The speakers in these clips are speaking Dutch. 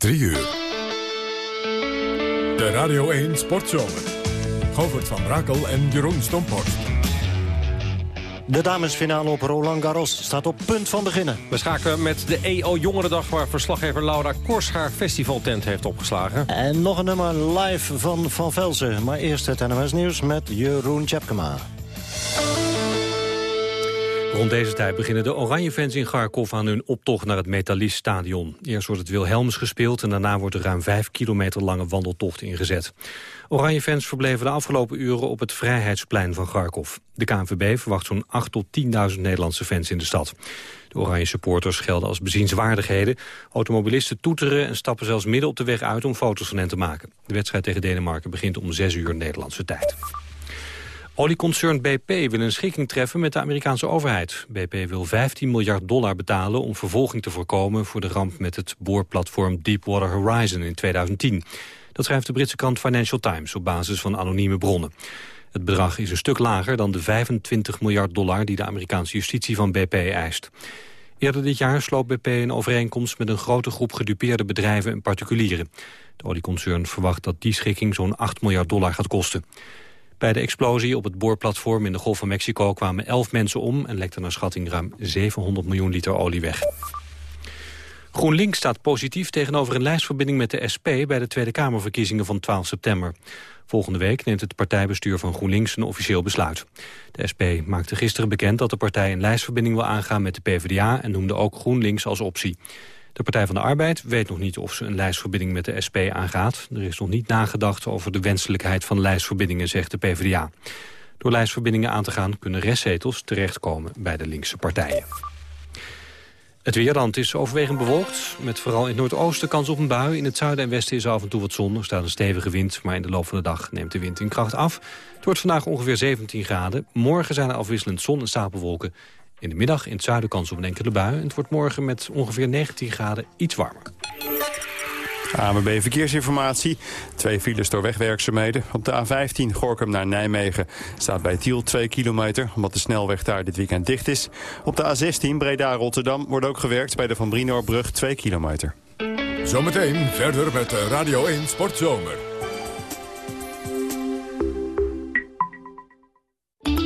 3 uur. De Radio 1 Sportzomer. Govert van Brakel en Jeroen Stomphorst. De damesfinale op Roland Garros staat op punt van beginnen. We schakelen met de EO Jongerendag... waar verslaggever Laura Kors haar festivaltent heeft opgeslagen. En nog een nummer live van Van Velzen. Maar eerst het NOS Nieuws met Jeroen Tjepkema. Rond deze tijd beginnen de Oranje-fans in Kharkov aan hun optocht naar het Metalist-stadion. Eerst wordt het Wilhelmus gespeeld en daarna wordt er ruim vijf kilometer lange wandeltocht ingezet. Oranje-fans verbleven de afgelopen uren op het Vrijheidsplein van Kharkov. De KNVB verwacht zo'n 8 tot 10.000 Nederlandse fans in de stad. De oranje supporters gelden als bezienswaardigheden. Automobilisten toeteren en stappen zelfs midden op de weg uit om foto's van hen te maken. De wedstrijd tegen Denemarken begint om 6 uur Nederlandse tijd. Olieconcern BP wil een schikking treffen met de Amerikaanse overheid. BP wil 15 miljard dollar betalen om vervolging te voorkomen... voor de ramp met het boorplatform Deepwater Horizon in 2010. Dat schrijft de Britse krant Financial Times op basis van anonieme bronnen. Het bedrag is een stuk lager dan de 25 miljard dollar... die de Amerikaanse justitie van BP eist. Eerder dit jaar sloot BP een overeenkomst met een grote groep gedupeerde bedrijven en particulieren. De olieconcern verwacht dat die schikking zo'n 8 miljard dollar gaat kosten. Bij de explosie op het boorplatform in de Golf van Mexico kwamen 11 mensen om... en lekte naar schatting ruim 700 miljoen liter olie weg. GroenLinks staat positief tegenover een lijstverbinding met de SP... bij de Tweede Kamerverkiezingen van 12 september. Volgende week neemt het partijbestuur van GroenLinks een officieel besluit. De SP maakte gisteren bekend dat de partij een lijstverbinding wil aangaan met de PvdA... en noemde ook GroenLinks als optie. De Partij van de Arbeid weet nog niet of ze een lijstverbinding met de SP aangaat. Er is nog niet nagedacht over de wenselijkheid van lijstverbindingen, zegt de PvdA. Door lijstverbindingen aan te gaan kunnen restzetels terechtkomen bij de linkse partijen. Het weerland is overwegend bewolkt, met vooral in het noordoosten kans op een bui. In het zuiden en westen is af en toe wat zon, er staat een stevige wind... maar in de loop van de dag neemt de wind in kracht af. Het wordt vandaag ongeveer 17 graden. Morgen zijn er afwisselend zon en stapelwolken. In de middag in het zuiden kans op een enkele bui. En het wordt morgen met ongeveer 19 graden iets warmer. AMB Verkeersinformatie. Twee files door wegwerkzaamheden. Op de A15 Gorkum naar Nijmegen staat bij Tiel 2 kilometer... omdat de snelweg daar dit weekend dicht is. Op de A16 Breda-Rotterdam wordt ook gewerkt bij de Van Brinoorbrug 2 kilometer. Zometeen verder met Radio 1 Sportzomer.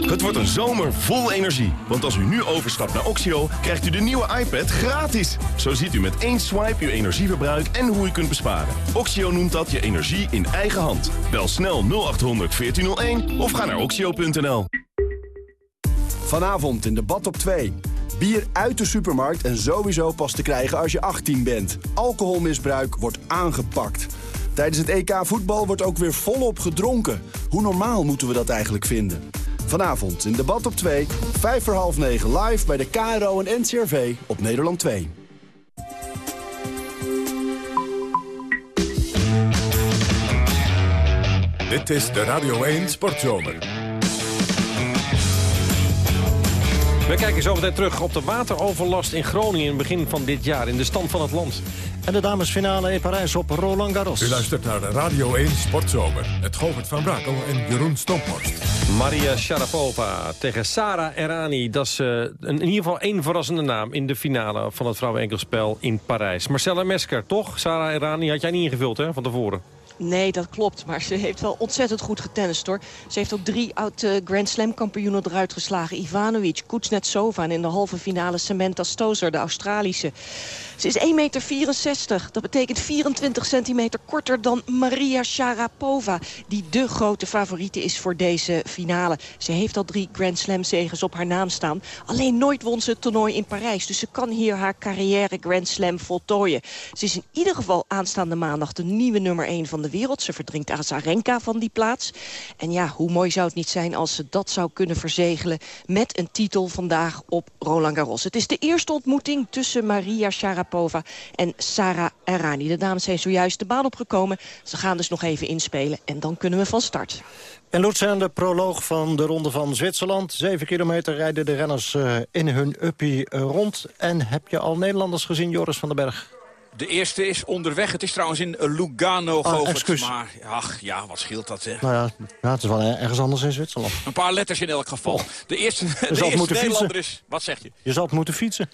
Het wordt een zomer vol energie. Want als u nu overstapt naar Oxio, krijgt u de nieuwe iPad gratis. Zo ziet u met één swipe uw energieverbruik en hoe u kunt besparen. Oxio noemt dat je energie in eigen hand. Bel snel 0800 1401 of ga naar oxio.nl. Vanavond in debat op 2. Bier uit de supermarkt en sowieso pas te krijgen als je 18 bent. Alcoholmisbruik wordt aangepakt. Tijdens het EK voetbal wordt ook weer volop gedronken. Hoe normaal moeten we dat eigenlijk vinden? Vanavond in debat op 2, 5 voor half 9 live bij de KRO en NCRV op Nederland 2. Dit is de Radio 1 Sportzomer. We kijken zo meteen terug op de wateroverlast in Groningen... in het begin van dit jaar, in de stand van het land. En de damesfinale in Parijs op Roland Garros. U luistert naar de Radio 1 Sportzomer. Het Govert van Brakel en Jeroen Stomphorst. Maria Sharapova tegen Sara Errani. Dat is uh, in ieder geval één verrassende naam in de finale van het vrouwenenkelspel in Parijs. Marcella Mesker, toch? Sara Errani had jij niet ingevuld hè, van tevoren? Nee, dat klopt. Maar ze heeft wel ontzettend goed getennist hoor. Ze heeft ook drie oud-Grand Slam kampioenen eruit geslagen. Ivanovic, Kuznetsova en in de halve finale Samantha Stozer, de Australische. Ze is 1,64 meter. Dat betekent 24 centimeter korter dan Maria Sharapova. Die de grote favoriete is voor deze finale. Ze heeft al drie Grand Slam zegens op haar naam staan. Alleen nooit won ze het toernooi in Parijs. Dus ze kan hier haar carrière Grand Slam voltooien. Ze is in ieder geval aanstaande maandag de nieuwe nummer 1 van de wereld. Ze verdringt Azarenka van die plaats. En ja, hoe mooi zou het niet zijn als ze dat zou kunnen verzegelen... met een titel vandaag op Roland Garros. Het is de eerste ontmoeting tussen Maria Sharapova en Sarah Errani. De dames zijn zojuist de baan opgekomen. Ze gaan dus nog even inspelen en dan kunnen we van start. En Lutsen, de proloog van de Ronde van Zwitserland. Zeven kilometer rijden de renners uh, in hun uppie rond. En heb je al Nederlanders gezien, Joris van den Berg? De eerste is onderweg. Het is trouwens in Lugano, oh. Maar ach, ja, wat scheelt dat, hè? Nou ja, het is wel ergens anders in Zwitserland. Een paar letters in elk geval. De eerste, de eerste Nederlander fietsen. is... Wat zeg je? Je zal het moeten fietsen.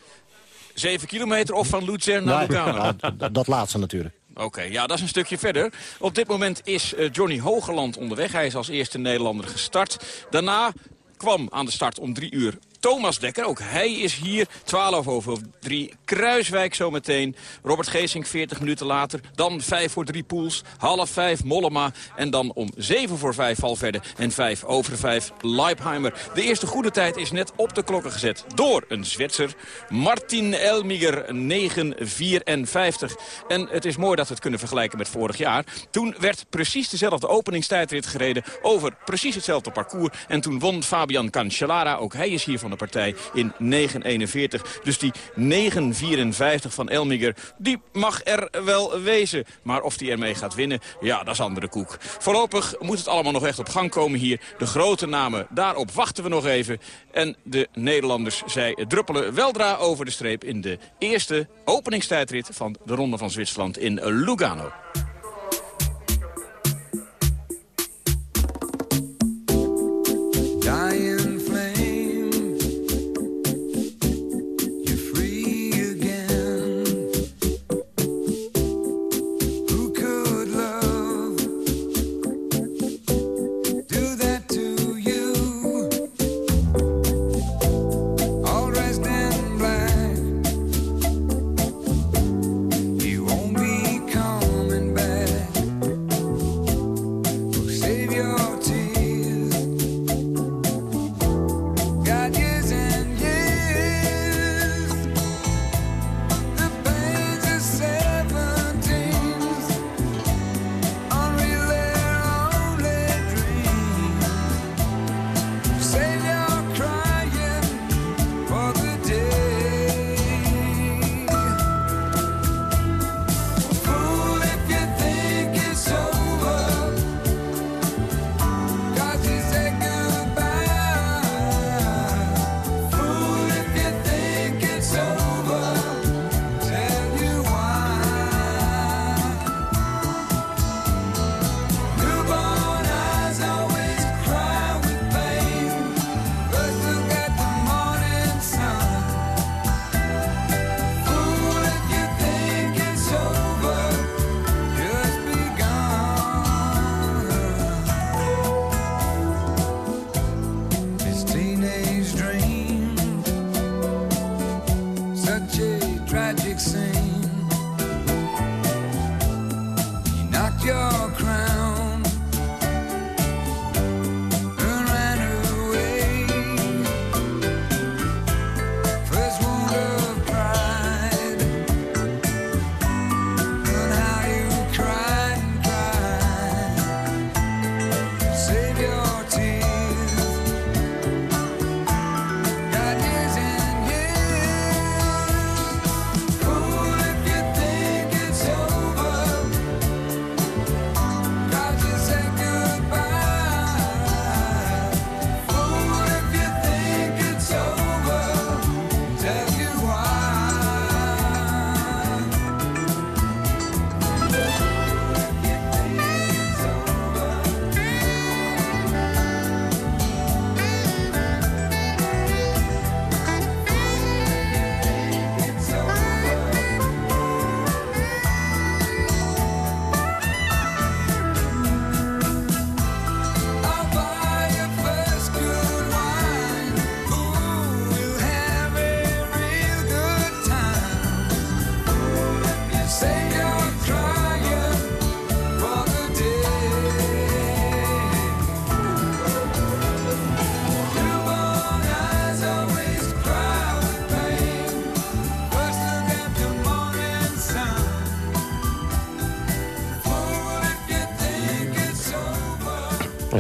Zeven kilometer of van Luzern naar Nee, Lugano? dat laatste natuurlijk. Oké, ja, dat is een stukje verder. Op dit moment is uh, Johnny Hogeland onderweg. Hij is als eerste Nederlander gestart. Daarna kwam aan de start om drie uur Thomas Dekker, ook hij is hier. 12 over 3. Kruiswijk zometeen. Robert Geesink 40 minuten later. Dan 5 voor 3 Poels. Half 5 Mollema. En dan om 7 voor 5 Valverde. En 5 over 5 Leipheimer. De eerste goede tijd is net op de klokken gezet door een Zwitser. Martin Elmiger 9,54. En het is mooi dat we het kunnen vergelijken met vorig jaar. Toen werd precies dezelfde openingstijdrit gereden over precies hetzelfde parcours. En toen won Fabian Cancellara, ook hij is hier van de partij in 9.41. Dus die 9.54 van Elmiger, die mag er wel wezen. Maar of die ermee gaat winnen, ja, dat is andere koek. Voorlopig moet het allemaal nog echt op gang komen hier. De grote namen, daarop wachten we nog even. En de Nederlanders, zij druppelen weldra over de streep... in de eerste openingstijdrit van de Ronde van Zwitserland in Lugano.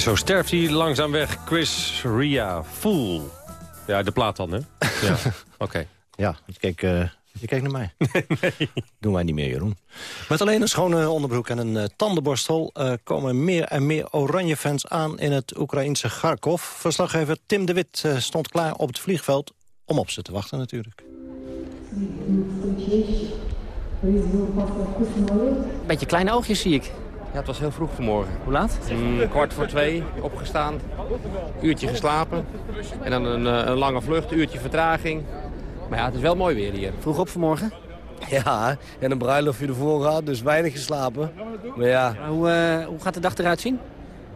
En zo sterft hij langzaam weg. Chris Ria, Fool. Ja, de plaat dan, hè? Ja, oké. Ja, uh, je keek naar mij. nee. Doen wij niet meer, Jeroen. Met alleen een schone onderbroek en een uh, tandenborstel... Uh, komen meer en meer oranje fans aan in het Oekraïense Kharkov. Verslaggever Tim de Wit stond klaar op het vliegveld... om op ze te wachten natuurlijk. Beetje kleine oogjes zie ik. Ja, het was heel vroeg vanmorgen. Hoe laat? Mm, kwart voor twee, opgestaan, uurtje geslapen. En dan een, eh, een lange vlucht, uurtje vertraging. Maar ja, het is wel mooi weer hier. Vroeg op vanmorgen? Ja, en een bruiloftje ervoor gehad, dus weinig geslapen. Maar ja. Hoe, eh, hoe gaat de dag eruit zien?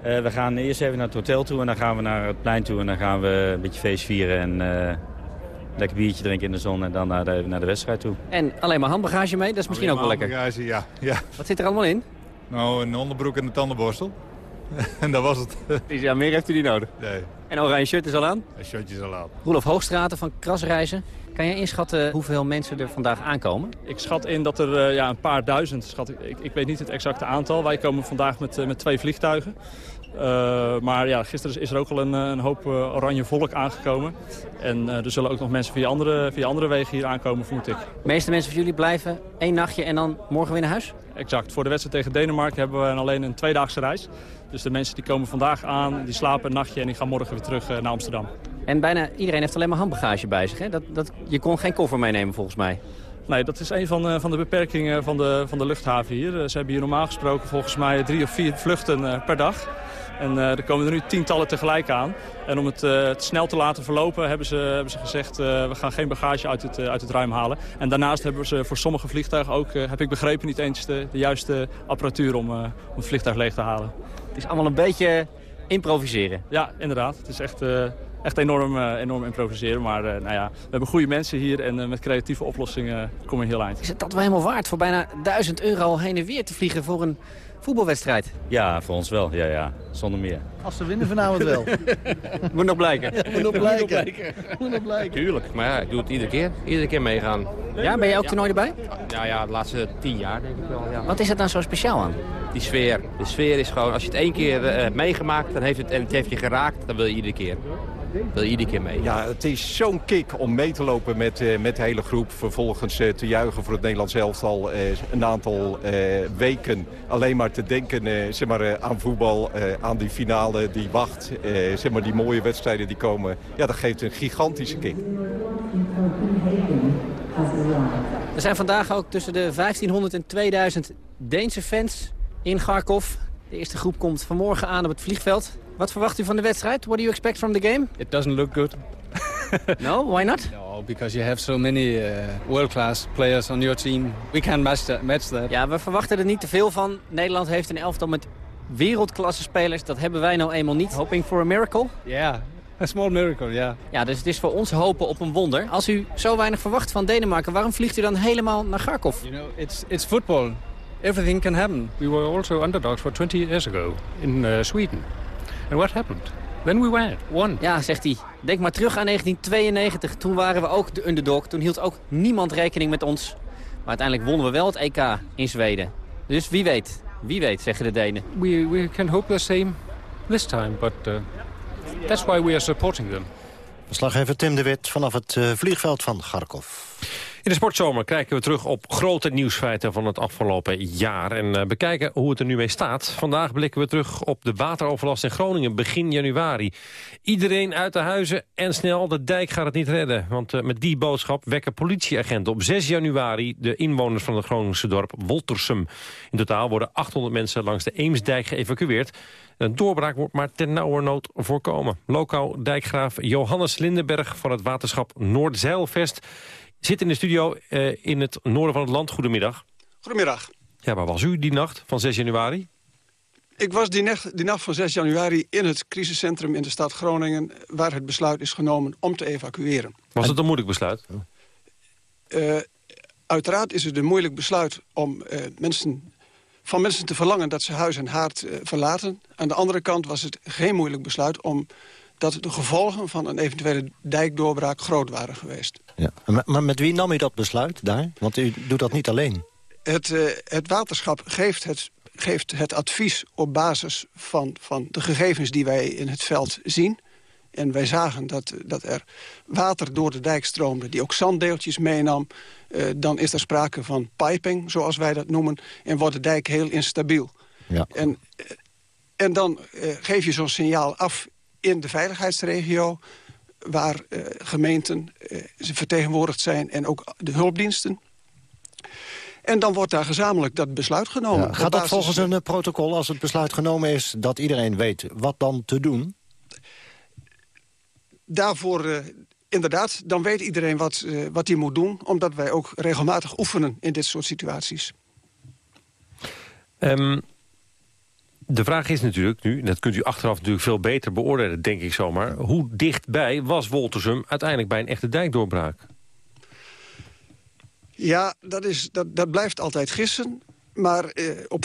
Uh, we gaan eerst even naar het hotel toe en dan gaan we naar het plein toe. En dan gaan we een beetje feest vieren en uh, lekker biertje drinken in de zon. En dan naar de, naar de wedstrijd toe. En alleen maar handbagage mee? Dat is misschien ook wel lekker. handbagage, ja. ja. Wat zit er allemaal in? Nou, een onderbroek en een tandenborstel. en dat was het. ja, meer heeft u niet nodig? Nee. En oranje shirt is al aan? Een shirtje is al aan. Roelof Hoogstraten van Krasreizen. Kan jij inschatten hoeveel mensen er vandaag aankomen? Ik schat in dat er uh, ja, een paar duizend, schat ik, ik, ik, weet niet het exacte aantal. Wij komen vandaag met, uh, met twee vliegtuigen. Uh, maar ja, gisteren is er ook al een, een hoop oranje volk aangekomen. En er zullen ook nog mensen via andere, via andere wegen hier aankomen, vermoed ik. De meeste mensen van jullie blijven één nachtje en dan morgen weer naar huis? Exact. Voor de wedstrijd tegen Denemarken hebben we alleen een tweedaagse reis. Dus de mensen die komen vandaag aan, die slapen een nachtje en die gaan morgen weer terug naar Amsterdam. En bijna iedereen heeft alleen maar handbagage bij zich. Hè? Dat, dat, je kon geen koffer meenemen volgens mij. Nee, dat is een van, uh, van de beperkingen van de, van de luchthaven hier. Uh, ze hebben hier normaal gesproken volgens mij drie of vier vluchten uh, per dag. En er komen er nu tientallen tegelijk aan. En om het, het snel te laten verlopen hebben ze, hebben ze gezegd... we gaan geen bagage uit het, uit het ruim halen. En daarnaast hebben ze voor sommige vliegtuigen ook, heb ik begrepen... niet eens de, de juiste apparatuur om, om het vliegtuig leeg te halen. Het is allemaal een beetje improviseren. Ja, inderdaad. Het is echt echt enorm, uh, enorm improviseren. Maar uh, nou ja, we hebben goede mensen hier en uh, met creatieve oplossingen komen we heel eind. Is het dat wel helemaal waard voor bijna 1000 euro heen en weer te vliegen voor een voetbalwedstrijd? Ja, voor ons wel. Ja, ja. Zonder meer. Als ze winnen vanavond wel. moet nog blijken. Ja, moet nog blijken. moet nog blijken. Tuurlijk, maar ja, ik doe het iedere keer. Iedere keer meegaan. Ja, ben jij ook toernooi erbij? Ja, ja, de laatste tien jaar denk ik wel. Ja. Wat is er dan zo speciaal aan? Die sfeer. De sfeer is gewoon, als je het één keer hebt meegemaakt dan heeft het, en het heeft je geraakt, dan wil je iedere keer wil je iedere keer mee. Ja, het is zo'n kick om mee te lopen met, uh, met de hele groep. Vervolgens uh, te juichen voor het Nederlands elftal. Uh, een aantal weken alleen maar te denken zeg maar, aan voetbal. aan die finale die wacht. zeg maar, die mooie wedstrijden die komen. Ja, dat geeft een gigantische kick. Er zijn vandaag ook tussen de 1500 en 2000 Deense fans in Kharkov. De eerste groep komt vanmorgen aan op het vliegveld. Wat verwacht u van de wedstrijd? What do you expect from the game? It doesn't look good. no, why not? No, because you have so many uh, world-class players on your team. We can't match that, match that. Ja, we verwachten er niet te veel van. Nederland heeft een elftal met wereldklasse spelers. Dat hebben wij nou eenmaal niet. Hoping for a miracle? Ja, yeah. A small miracle, ja. Yeah. Ja, dus het is voor ons hopen op een wonder. Als u zo weinig verwacht van Denemarken, waarom vliegt u dan helemaal naar Kharkov? You know, it's, it's football. Everything can happen. We were also underdogs for 20 years ago in uh, Sweden. And what happened? Then we won. Ja, zegt hij. Denk maar terug aan 1992. Toen waren we ook de underdog. Toen hield ook niemand rekening met ons. Maar uiteindelijk wonnen we wel het EK in Zweden. Dus wie weet. Wie weet, zeggen de Denen. We, we can hope the same this time. But uh, that's why we are supporting them. Verslaggever Tim de Wit vanaf het uh, vliegveld van Kharkov. In de sportzomer kijken we terug op grote nieuwsfeiten van het afgelopen jaar... en uh, bekijken hoe het er nu mee staat. Vandaag blikken we terug op de wateroverlast in Groningen begin januari. Iedereen uit de huizen en snel, de dijk gaat het niet redden. Want uh, met die boodschap wekken politieagenten op 6 januari... de inwoners van het Groningse dorp Woltersum. In totaal worden 800 mensen langs de Eemsdijk geëvacueerd. Een doorbraak wordt maar ten nauwernood voorkomen. Lokaal dijkgraaf Johannes Lindenberg van het waterschap Noordzeilvest zit in de studio uh, in het noorden van het land. Goedemiddag. Goedemiddag. Ja, waar was u die nacht van 6 januari? Ik was die nacht, die nacht van 6 januari in het crisiscentrum in de stad Groningen... waar het besluit is genomen om te evacueren. Was het een moeilijk besluit? Uh, uiteraard is het een moeilijk besluit om uh, mensen, van mensen te verlangen... dat ze huis en haard verlaten. Aan de andere kant was het geen moeilijk besluit... om dat de gevolgen van een eventuele dijkdoorbraak groot waren geweest. Ja. Maar met wie nam u dat besluit daar? Want u doet dat niet alleen. Het, uh, het waterschap geeft het, geeft het advies op basis van, van de gegevens die wij in het veld zien. En wij zagen dat, dat er water door de dijk stroomde... die ook zanddeeltjes meenam. Uh, dan is er sprake van piping, zoals wij dat noemen... en wordt de dijk heel instabiel. Ja. En, en dan geef je zo'n signaal af in de veiligheidsregio waar uh, gemeenten uh, vertegenwoordigd zijn en ook de hulpdiensten. En dan wordt daar gezamenlijk dat besluit genomen. Ja, gaat dat volgens een uh, protocol als het besluit genomen is... dat iedereen weet wat dan te doen? Daarvoor inderdaad, dan weet iedereen wat, uh, wat hij moet doen... omdat wij ook regelmatig oefenen in dit soort situaties. Um, de vraag is natuurlijk nu, dat kunt u achteraf natuurlijk veel beter beoordelen, denk ik zomaar. Hoe dichtbij was Woltersum uiteindelijk bij een echte dijkdoorbraak? Ja, dat, is, dat, dat blijft altijd gissen. Maar eh, op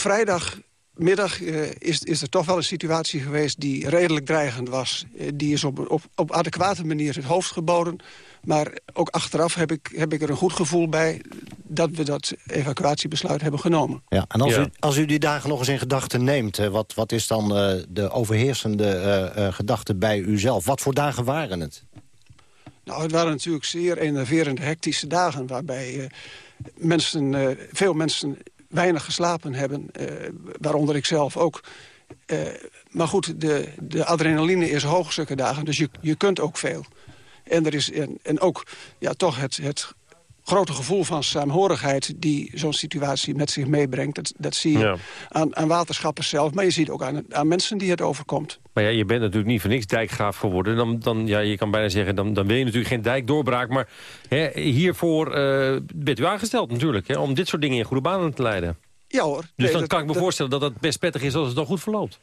vrijdagmiddag eh, is, is er toch wel een situatie geweest die redelijk dreigend was. Eh, die is op, op, op adequate manier het hoofd geboden. Maar ook achteraf heb ik, heb ik er een goed gevoel bij dat we dat evacuatiebesluit hebben genomen. Ja, en als, U, als u die dagen nog eens in gedachten neemt... wat, wat is dan uh, de overheersende uh, uh, gedachte bij uzelf? Wat voor dagen waren het? Nou, het waren natuurlijk zeer enerverende, hectische dagen... waarbij mensen, veel mensen weinig geslapen hebben. waaronder ik zelf ook. maar goed, de, de adrenaline is hoog zulke dagen, dus je, je kunt ook veel. En, er is, en, en ook ja, toch het, het grote gevoel van saamhorigheid... die zo'n situatie met zich meebrengt. Dat, dat zie je aan, aan waterschappers zelf, maar je ziet ook aan, aan mensen die het overkomt. Maar ja, je bent natuurlijk niet voor niks dijkgraaf geworden. Dan, dan, ja, je kan bijna zeggen, dan, dan wil je natuurlijk geen dijkdoorbraak. Maar hè, hiervoor uh, bent u aangesteld natuurlijk, hè, om dit soort dingen in goede banen te leiden. Ja hoor. Dus dan kan ik me voorstellen dat het best prettig is als het dan goed verloopt.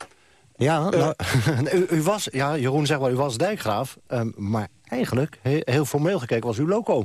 Ja, nou, u, u, was, ja, Jeroen zegt wel, u was dijkgraaf. Um, maar eigenlijk, heel, heel formeel gekeken, was u loco.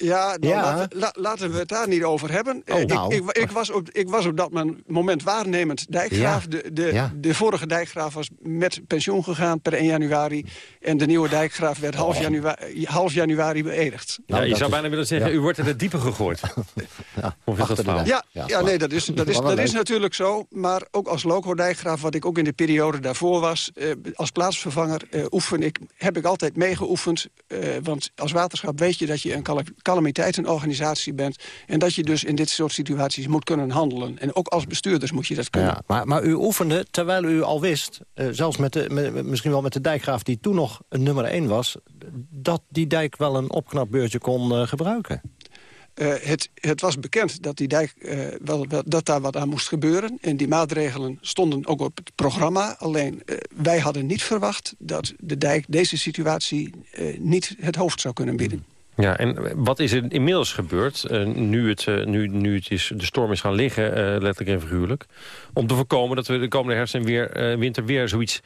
Ja, nou, ja. laten we het daar niet over hebben. Oh, ik, nou. ik, ik, was op, ik was op dat moment waarnemend dijkgraaf. De, de, de vorige dijkgraaf was met pensioen gegaan per 1 januari. En de nieuwe dijkgraaf werd half, oh. januari, half januari beëdigd. Nou, ja, je zou bijna willen zeggen, u wordt er het diepe gegooid. ja, of is dat Ja, ja, nee, dat is, dat is, dat is natuurlijk zo. Maar ook als loco-dijkgraaf, wat ik ook in de periode daarvoor was... Eh, als plaatsvervanger eh, oefen ik, heb ik altijd meegeoefend. Eh, want als waterschap weet je dat je een calamiteitenorganisatie bent... en dat je dus in dit soort situaties moet kunnen handelen. En ook als bestuurders moet je dat kunnen. Ja, maar, maar u oefende, terwijl u al wist... Uh, zelfs met de, met, misschien wel met de dijkgraaf die toen nog een nummer 1 was... dat die dijk wel een opknapbeurtje kon uh, gebruiken. Uh, het, het, was bekend dat, die dijk, uh, wel, wel, dat daar wat aan moest gebeuren. En die maatregelen stonden ook op het programma. Alleen uh, wij hadden niet verwacht dat de dijk deze situatie niet het hoofd zou kunnen bieden. Ja, en wat is er inmiddels gebeurd, uh, nu, het, uh, nu, nu het is, de storm is gaan liggen, uh, letterlijk en figuurlijk... om te voorkomen dat we de komende herfst en weer, winter weer zoiets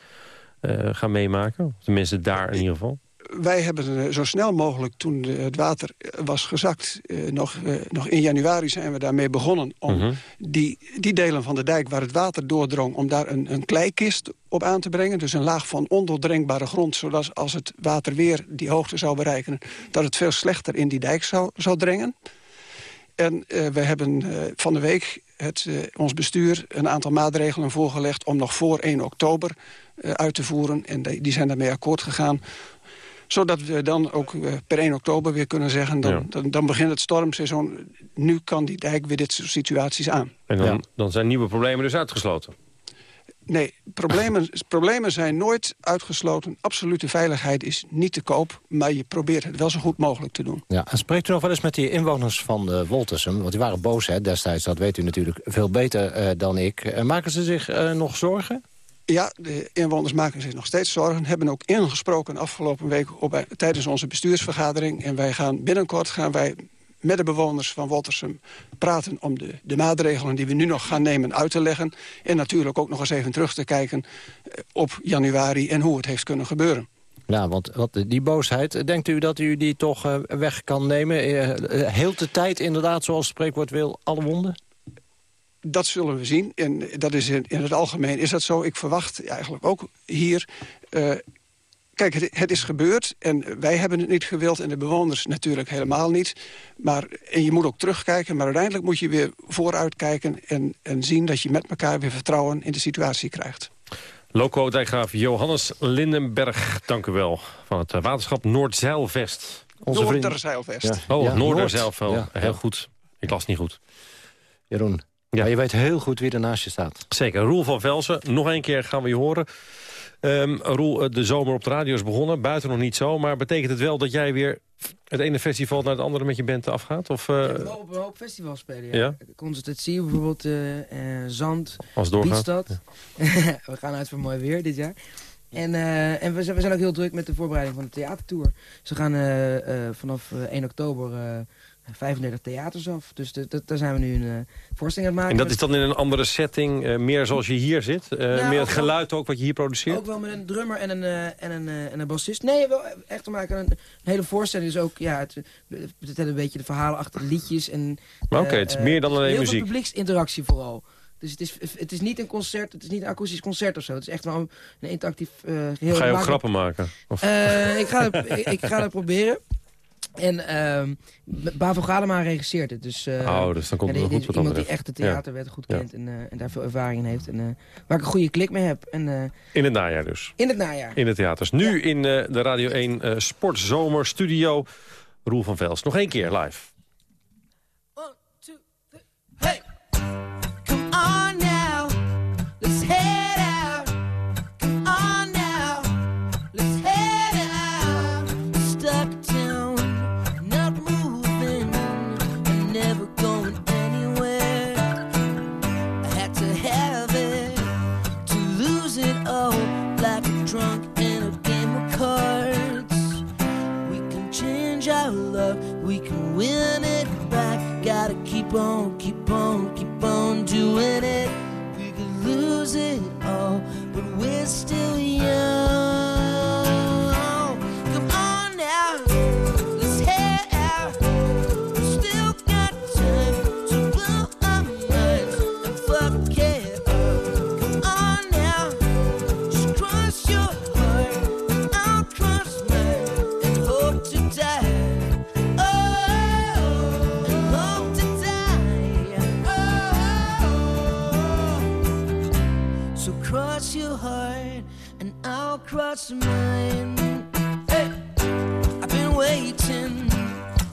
gaan meemaken? Tenminste, daar in ieder geval wij hebben zo snel mogelijk, toen het water was gezakt... nog, nog in januari zijn we daarmee begonnen... om mhm. die, die delen van de dijk waar het water doordrong... om daar een, een kleikist op aan te brengen. Dus een laag van ondoordringbare grond. Zodat als het water weer die hoogte zou bereiken... dat het veel slechter in die dijk zou, zou dringen. En uh, we hebben uh, van de week het, uh, ons bestuur een aantal maatregelen voorgelegd... om nog voor 1 oktober uit te voeren. En die zijn daarmee akkoord gegaan zodat we dan ook per 1 oktober weer kunnen zeggen... Dan, dan, dan, begint het stormseizoen. Nu kan die dijk weer dit soort situaties aan. En dan, dan zijn nieuwe problemen dus uitgesloten? Nee, problemen, problemen zijn nooit uitgesloten. Absolute veiligheid is niet te koop, maar je probeert het wel zo goed mogelijk te doen. Ja, en spreekt u nog wel eens met die inwoners van uh, Woltersum? Want die waren boos hè, destijds, dat weet u natuurlijk veel beter uh, dan ik. Uh, maken ze zich nog zorgen? Ja, de inwoners maken zich nog steeds zorgen. Hebben ook ingesproken afgelopen week op, tijdens onze bestuursvergadering. En wij gaan binnenkort gaan wij met de bewoners van Woltersum praten... om de, de maatregelen die we nu nog gaan nemen uit te leggen. En natuurlijk ook nog eens even terug te kijken eh, op januari... en hoe het heeft kunnen gebeuren. Ja, want wat, die boosheid, denkt u dat u die toch uh, weg kan nemen? Uh, heel de tijd inderdaad, zoals het spreekwoord wil, alle wonden? Dat zullen we zien. En dat is in, in het algemeen is dat zo. Ik verwacht eigenlijk ook hier... Uh, Kijk, het, het, is gebeurd en wij hebben het niet gewild... en de bewoners natuurlijk helemaal niet. Maar, en je moet ook terugkijken, maar uiteindelijk moet je weer vooruitkijken... en, en zien dat je met elkaar weer vertrouwen in de situatie krijgt. Loco-dijkgraaf Johannes Lindenberg, dank u wel. Van het eh, waterschap Noordzeilvest. Onze Noorderzeilvest. Ja. Oh, ja, Noorderzeilvest. Ja. Heel goed. Ik las niet goed. Jeroen, ja. je weet heel goed wie er naast je staat. Zeker. Roel van Velsen, nog een keer gaan we je horen. Um, Roel, eh, de zomer op de radio is begonnen. Buiten nog niet zo. Maar betekent het wel dat jij weer het ene festival naar het andere met je band afgaat? Of, uh... Wel op een hoop festivals spelen, ja. ja? Concertatie bijvoorbeeld, uh, Zand, Als we gaan uit voor mooi weer dit jaar. En, eh, en we, zijn, we zijn ook heel druk met de voorbereiding van de theatertour. Ze gaan eh, eh, vanaf eh, 1 oktober eh, 35 theaters af. Dus de- de- daar zijn we nu een eh, voorstelling aan het maken. En dat is dan in een andere setting, eh, meer zoals je hier zit? Eh, Nou, meer het wel- geluid ook wat je hier produceert? Ook wel met een drummer en een, en een, en een bassist. Nee, wel echt te maken. Een, een hele voorstelling is ook, ja, het, het een beetje de verhalen achter de liedjes. En, Maar oké, het is meer dan alleen heel muziek. veel publieksinteractie vooral. Dus het is, het is niet een concert, het is niet een akoestisch concert of zo. Het is echt wel een, interactief geheel. Ga je ook Maken- grappen maken? Of- ik, ga het, ik, ik ga het proberen. En ehm Bavo Galema regisseert het. Dus, eh, Oh, dus dan komt ja, goed wat dat Iemand die echt het Ja. theaterwet goed Ja. kent en, eh, en daar veel ervaring in heeft. En, eh, waar ik een goede klik mee heb. En, In het najaar dus? in het najaar. In de theaters. Nu in de Radio 1 eh Sportzomer Studio. Roel van Vels. Nog één keer live. Cross mine. Hey, I've been waiting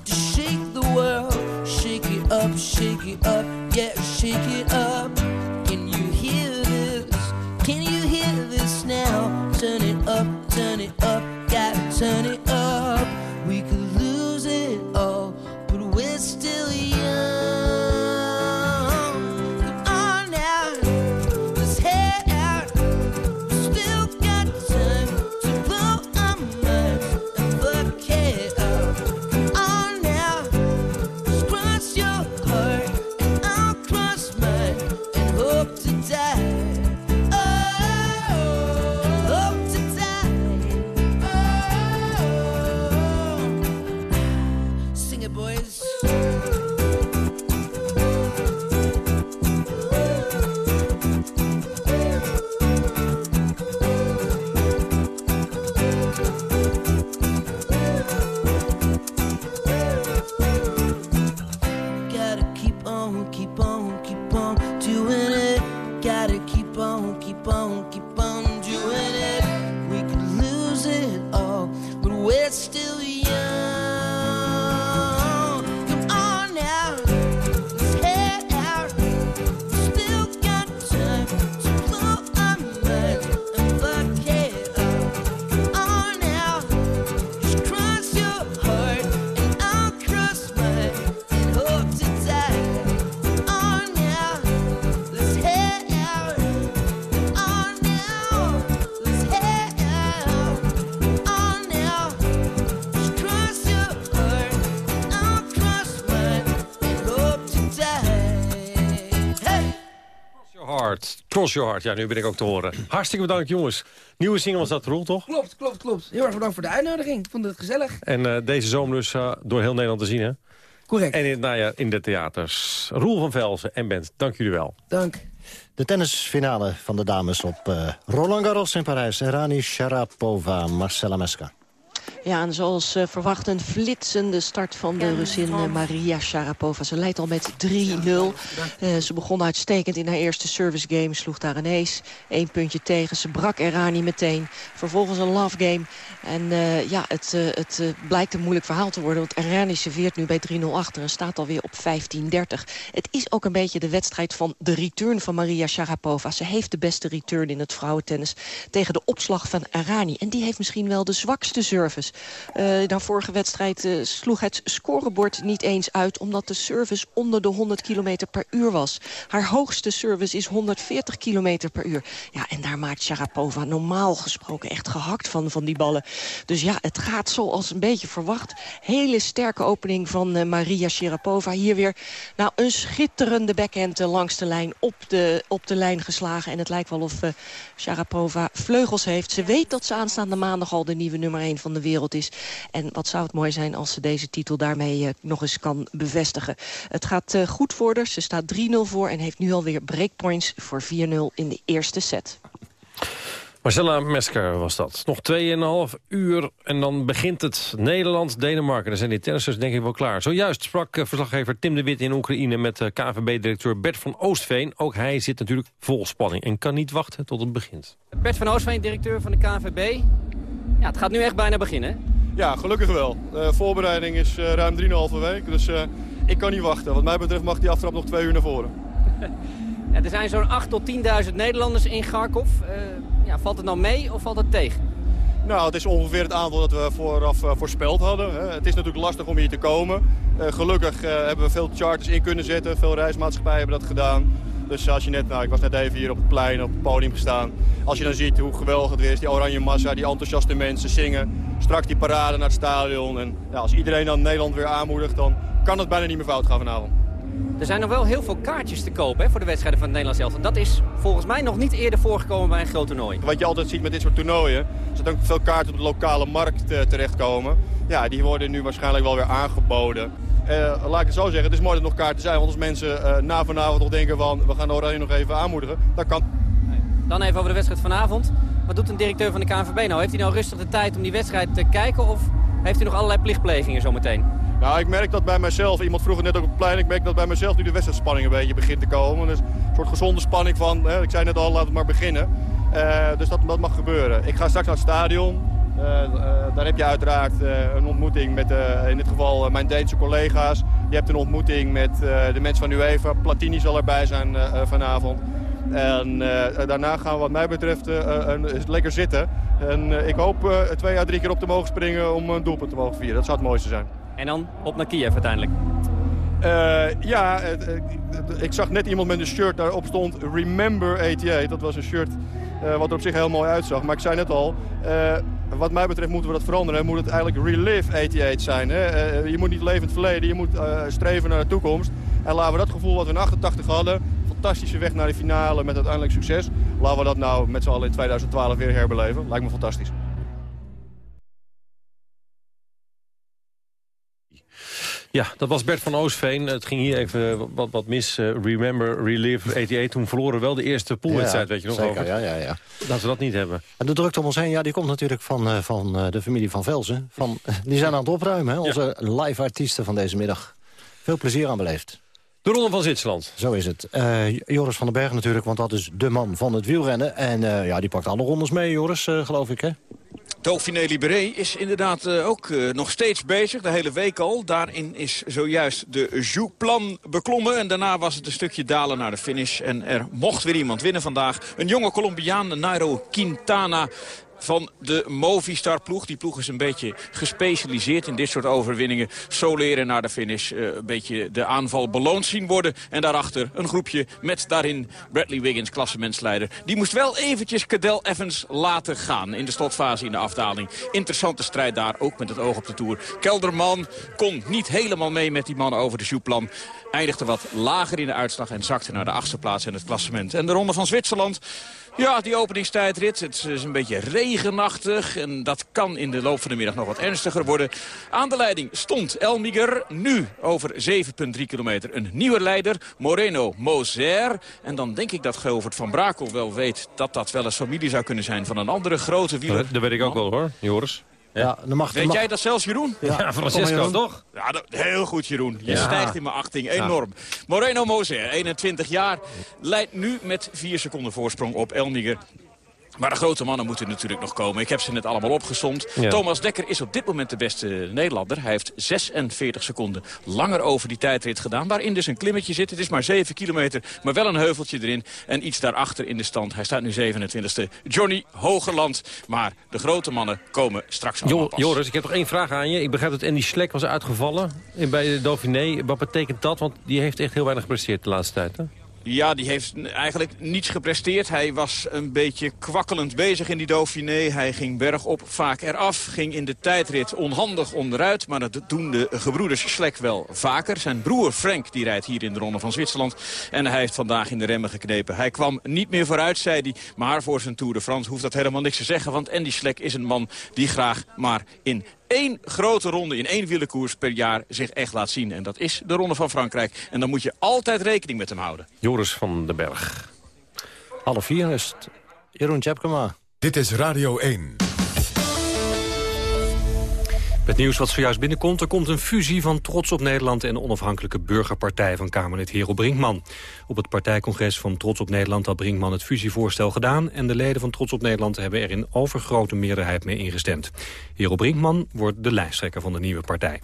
to shake the world, shake it up, shake it up, yeah, shake it Cross Your Heart. Ja, nu ben ik ook te horen. Hartstikke bedankt, jongens. Nieuwe single was dat, Roel, toch? Klopt, klopt, klopt. Heel erg bedankt voor de uitnodiging. Ik vond het gezellig. En eh, deze zomer dus eh, door heel Nederland te zien, hè? Correct. En in het najaar in de theaters. Roel van Velzen en Bent, dank jullie wel. Dank. De tennisfinale van de dames op eh, Roland Garros in Parijs. Rani Sharapova, Marcella Meska. Ja, en zoals uh, verwacht een flitsende start van de Russin uh, Maria Sharapova. Ze leidt al met 3-0. Uh, ze begon uitstekend in haar eerste service game. Sloeg daar een ace. Eén puntje tegen. Ze brak Errani meteen. Vervolgens een love game. En ja, het, het blijkt een moeilijk verhaal te worden. Want Errani serveert nu bij 3-0 achter en staat alweer op 15-30. Het is ook een beetje de wedstrijd van de return van Maria Sharapova. Ze heeft de beste return in het vrouwentennis tegen de opslag van Errani. En die heeft misschien wel de zwakste service. Eh, na vorige wedstrijd eh, sloeg het scorebord niet eens uit... omdat de service onder de 100 km per uur was. Haar hoogste service is 140 km per uur. Ja, en daar maakt Sharapova normaal gesproken echt gehakt van, van die ballen. Dus ja, het gaat zoals een beetje verwacht. Hele sterke opening van eh, Maria Sharapova. Hier weer nou, een schitterende backhand langs de lijn op de, op de lijn geslagen. En het lijkt wel of Sharapova vleugels heeft. Ze weet dat ze aanstaande maandag al de nieuwe nummer 1 van de wereld is. En wat zou het mooi zijn als ze deze titel daarmee eh, nog eens kan bevestigen. Het gaat eh, goed voor haar. Ze staat 3-0 voor en heeft nu alweer breakpoints voor 4-0 in de eerste set. Marcella Mesker was dat. Nog 2,5 uur en dan begint het. Nederland, Denemarken. Dan zijn die tennissers denk ik wel klaar. Zojuist sprak eh, verslaggever Tim de Wit in Oekraïne... met eh, KVB-directeur Bert van Oostveen. Ook hij zit natuurlijk vol spanning en kan niet wachten tot het begint. Bert van Oostveen, directeur van de KNVB. Ja, het gaat nu echt bijna beginnen. Ja, gelukkig wel. De voorbereiding is eh, ruim 3,5 week, dus eh, ik kan niet wachten. Wat mij betreft mag die aftrap nog twee uur naar voren. Ja, er zijn zo'n 8 tot 10.000 Nederlanders in Kharkov. Eh, ja, valt het nou mee of valt het tegen? Nou, het is ongeveer het aantal dat we vooraf eh, voorspeld hadden. Hè. Het is natuurlijk lastig om hier te komen. Eh, gelukkig eh, hebben we veel charters in kunnen zetten. Veel reismaatschappijen hebben dat gedaan. Dus als je net, nou, ik was net even hier op het plein, op het podium gestaan. Als je dan ziet hoe geweldig het weer is, die oranje massa, die enthousiaste mensen zingen. Straks die parade naar het stadion. En als iedereen dan Nederland weer aanmoedigt, dan kan het bijna niet meer fout gaan vanavond. Er zijn nog wel heel veel kaartjes te kopen hè, voor de wedstrijden van het Nederlands elftal. Dat is volgens mij nog niet eerder voorgekomen bij een groot toernooi. Wat je altijd ziet met dit soort toernooien, is dat ook veel kaarten op de lokale markt eh, terechtkomen. Ja, die worden nu waarschijnlijk wel weer aangeboden. Eh, laat ik het zo zeggen, het is mooi dat er nog kaarten zijn. Want als mensen eh, na vanavond nog denken van, we gaan Oranje nog even aanmoedigen, dat kan. Dan even over de wedstrijd vanavond. Wat doet een directeur van de KNVB nou? Heeft hij nou rustig de tijd om die wedstrijd te kijken of heeft hij nog allerlei plichtplegingen zometeen? Nou, ik merk dat bij mijzelf, iemand vroeg het net ook op het plein, ik merk dat bij mijzelf nu de wedstrijdspanning een beetje begint te komen. Dus een soort gezonde spanning van, hè, ik zei net al, laat het maar beginnen. Eh, dus dat, dat mag gebeuren. Ik ga straks naar het stadion. Eh, eh, daar heb je uiteraard eh, een ontmoeting met in dit geval mijn Deense collega's. Je hebt een ontmoeting met de mensen van UEFA. Platini zal erbij zijn vanavond. En daarna gaan we wat mij betreft is lekker zitten. En ik hoop twee à drie keer op te mogen springen om een doelpunt te mogen vieren. Dat zou het mooiste zijn. En dan op naar Kiev uiteindelijk. Ja, ik zag net iemand met een shirt daarop stond Remember 88. Dat was een shirt wat er op zich heel mooi uitzag. Maar ik zei net al, wat mij betreft moeten we dat veranderen. Moet het eigenlijk Relive 88 zijn. Hè? Eh, je moet niet leven in het verleden, je moet eh, streven naar de toekomst. En laten we dat gevoel wat we in 88 hadden, fantastische weg naar de finale met uiteindelijk succes. Laten we dat nou met z'n allen in 2012 weer herbeleven. Lijkt me fantastisch. Ja, dat was Bert van Oostveen. Het ging hier even wat, wat mis. Eh, remember, relive, 88. Toen verloren wel de eerste poolwedstrijd, Ja, weet je nog zeker, over? ja, ja, ja. Dat we dat niet hebben. En de drukte om ons heen, ja, die komt natuurlijk van, eh, van eh, de familie van Velzen. Van, die zijn aan het opruimen, hè? onze live artiesten van deze middag. Veel plezier aan beleefd. De Ronde van Zwitserland. Zo is het. Eh, Joris van den Berg natuurlijk, want dat is de man van het wielrennen. En eh, ja, die pakt alle rondes mee, Joris, eh, geloof ik, hè? Dauphiné Libéré is inderdaad eh, ook eh, nog steeds bezig, de hele week al. Daarin is zojuist de Jouplan beklommen. En daarna was het een stukje dalen naar de finish. En er mocht weer iemand winnen vandaag. Een jonge Colombiaan, Nairo Quintana van de Movistar-ploeg. Die ploeg is een beetje gespecialiseerd in dit soort overwinningen. Soleren naar de finish, eh, een beetje de aanval beloond zien worden. En daarachter een groepje met daarin Bradley Wiggins, klassementsleider. Die moest wel eventjes Cadel Evans laten gaan in de slotfase in de afdaling. Interessante strijd daar, ook met het oog op de Tour. Kelderman kon niet helemaal mee met die mannen over de Jouplan. Eindigde wat lager in de uitslag en zakte naar de achtste plaats in het klassement. En de Ronde van Zwitserland... Ja, die openingstijdrit. Het is een beetje regenachtig. En dat kan in de loop van de middag nog wat ernstiger worden. Aan de leiding stond Elmiger. Nu over 7,3 kilometer een nieuwe leider. Moreno Moser. En dan denk ik dat Govert van Brakel wel weet... dat dat wel eens familie zou kunnen zijn van een andere grote wieler. Dat weet ik ook wel hoor, Joris. Ja, dan mag, Weet jij dat zelfs, Jeroen? Ja, Francesco, toch? Ja, dat- heel goed, Jeroen. Je Ja. stijgt in mijn achting enorm. Moreno Moser, 21 jaar, leidt nu met 4 seconden voorsprong op Elmiger. Maar de grote mannen moeten natuurlijk nog komen. Ik heb ze net allemaal opgezond. Ja. Thomas Dekker is op dit moment de beste Nederlander. Hij heeft 46 seconden langer over die tijdrit gedaan. Waarin dus een klimmetje zit. Het is maar 7 kilometer, maar wel een heuveltje erin. En iets daarachter in de stand. Hij staat nu 27e. Johnny Hogerland. Maar de grote mannen komen straks allemaal Jo- pas. Joris, ik heb nog één vraag aan je. Ik begrijp dat Andy Slek was uitgevallen bij de Dauphiné. Wat betekent dat? Want die heeft echt heel weinig gepresteerd de laatste tijd. Hè? Ja, die heeft eigenlijk niets gepresteerd. Hij was een beetje kwakkelend bezig in die Dauphiné. Hij ging bergop, vaak eraf. Ging in de tijdrit onhandig onderuit. Maar dat doen de gebroeders Slek wel vaker. Zijn broer Frank die rijdt hier in de Ronde van Zwitserland. En hij heeft vandaag in de remmen geknepen. Hij kwam niet meer vooruit, zei hij. Maar voor zijn Tour de France hoeft dat helemaal niks te zeggen. Want Andy Slek is een man die graag maar in één grote ronde, in één wielerkoers per jaar zich echt laat zien. En dat is de Ronde van Frankrijk. En dan moet je altijd rekening met hem houden. Joris van den Berg. Half vier is het. Jeroen Tjepkema. Dit is Radio 1. Het nieuws wat zojuist binnenkomt, er komt een fusie van Trots op Nederland en de onafhankelijke burgerpartij van Kamerlid Hero Brinkman. Op het partijcongres van Trots op Nederland had Brinkman het fusievoorstel gedaan en de leden van Trots op Nederland hebben er in overgrote meerderheid mee ingestemd. Hero Brinkman wordt de lijsttrekker van de nieuwe partij.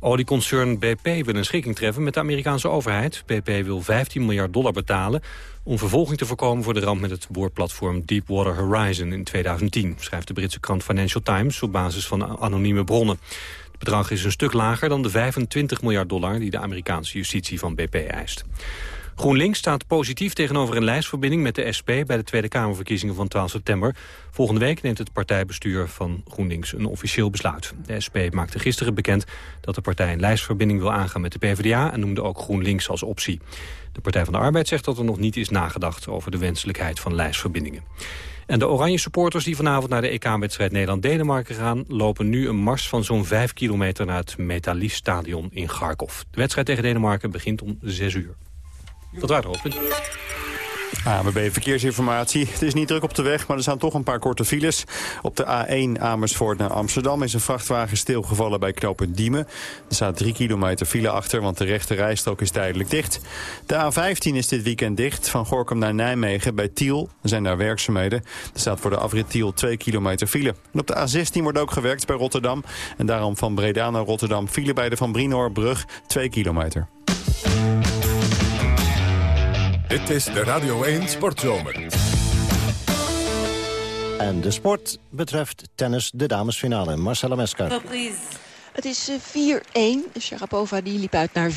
Olieconcern BP wil een schikking treffen met de Amerikaanse overheid. BP wil 15 miljard dollar betalen om vervolging te voorkomen voor de ramp met het boorplatform Deepwater Horizon in 2010, schrijft de Britse krant Financial Times op basis van anonieme bronnen. Het bedrag is een stuk lager dan de 25 miljard dollar die de Amerikaanse justitie van BP eist. GroenLinks staat positief tegenover een lijstverbinding met de SP... bij de Tweede Kamerverkiezingen van 12 september. Volgende week neemt het partijbestuur van GroenLinks een officieel besluit. De SP maakte gisteren bekend dat de partij een lijstverbinding wil aangaan met de PvdA... en noemde ook GroenLinks als optie. De Partij van de Arbeid zegt dat er nog niet is nagedacht... over de wenselijkheid van lijstverbindingen. En de oranje supporters die vanavond naar de EK-wedstrijd Nederland-Denemarken gaan... lopen nu een mars van zo'n 5 kilometer naar het Metalist-stadion in Kharkov. De wedstrijd tegen Denemarken begint om 6 uur. Dat waren de hoofdpunten. ANWB Verkeersinformatie. Het is niet druk op de weg, maar er staan toch een paar korte files. Op de A1 Amersfoort naar Amsterdam is een vrachtwagen stilgevallen bij knooppunt Diemen. Er staat 3 kilometer file achter, want de rechte rijstrook is tijdelijk dicht. De A15 is dit weekend dicht, van Gorkum naar Nijmegen bij Tiel. Zijn daar werkzaamheden. Er staat voor de afrit Tiel 2 kilometer file. En op de A16 wordt ook gewerkt bij Rotterdam. En daarom van Breda naar Rotterdam file bij de Van Brinoorbrug 2 kilometer. Dit is de Radio 1 Sportzomer. En de sport betreft tennis de damesfinale. Marcella Mesker. Het is eh, 4-1. Sharapova die liep uit naar 4-0,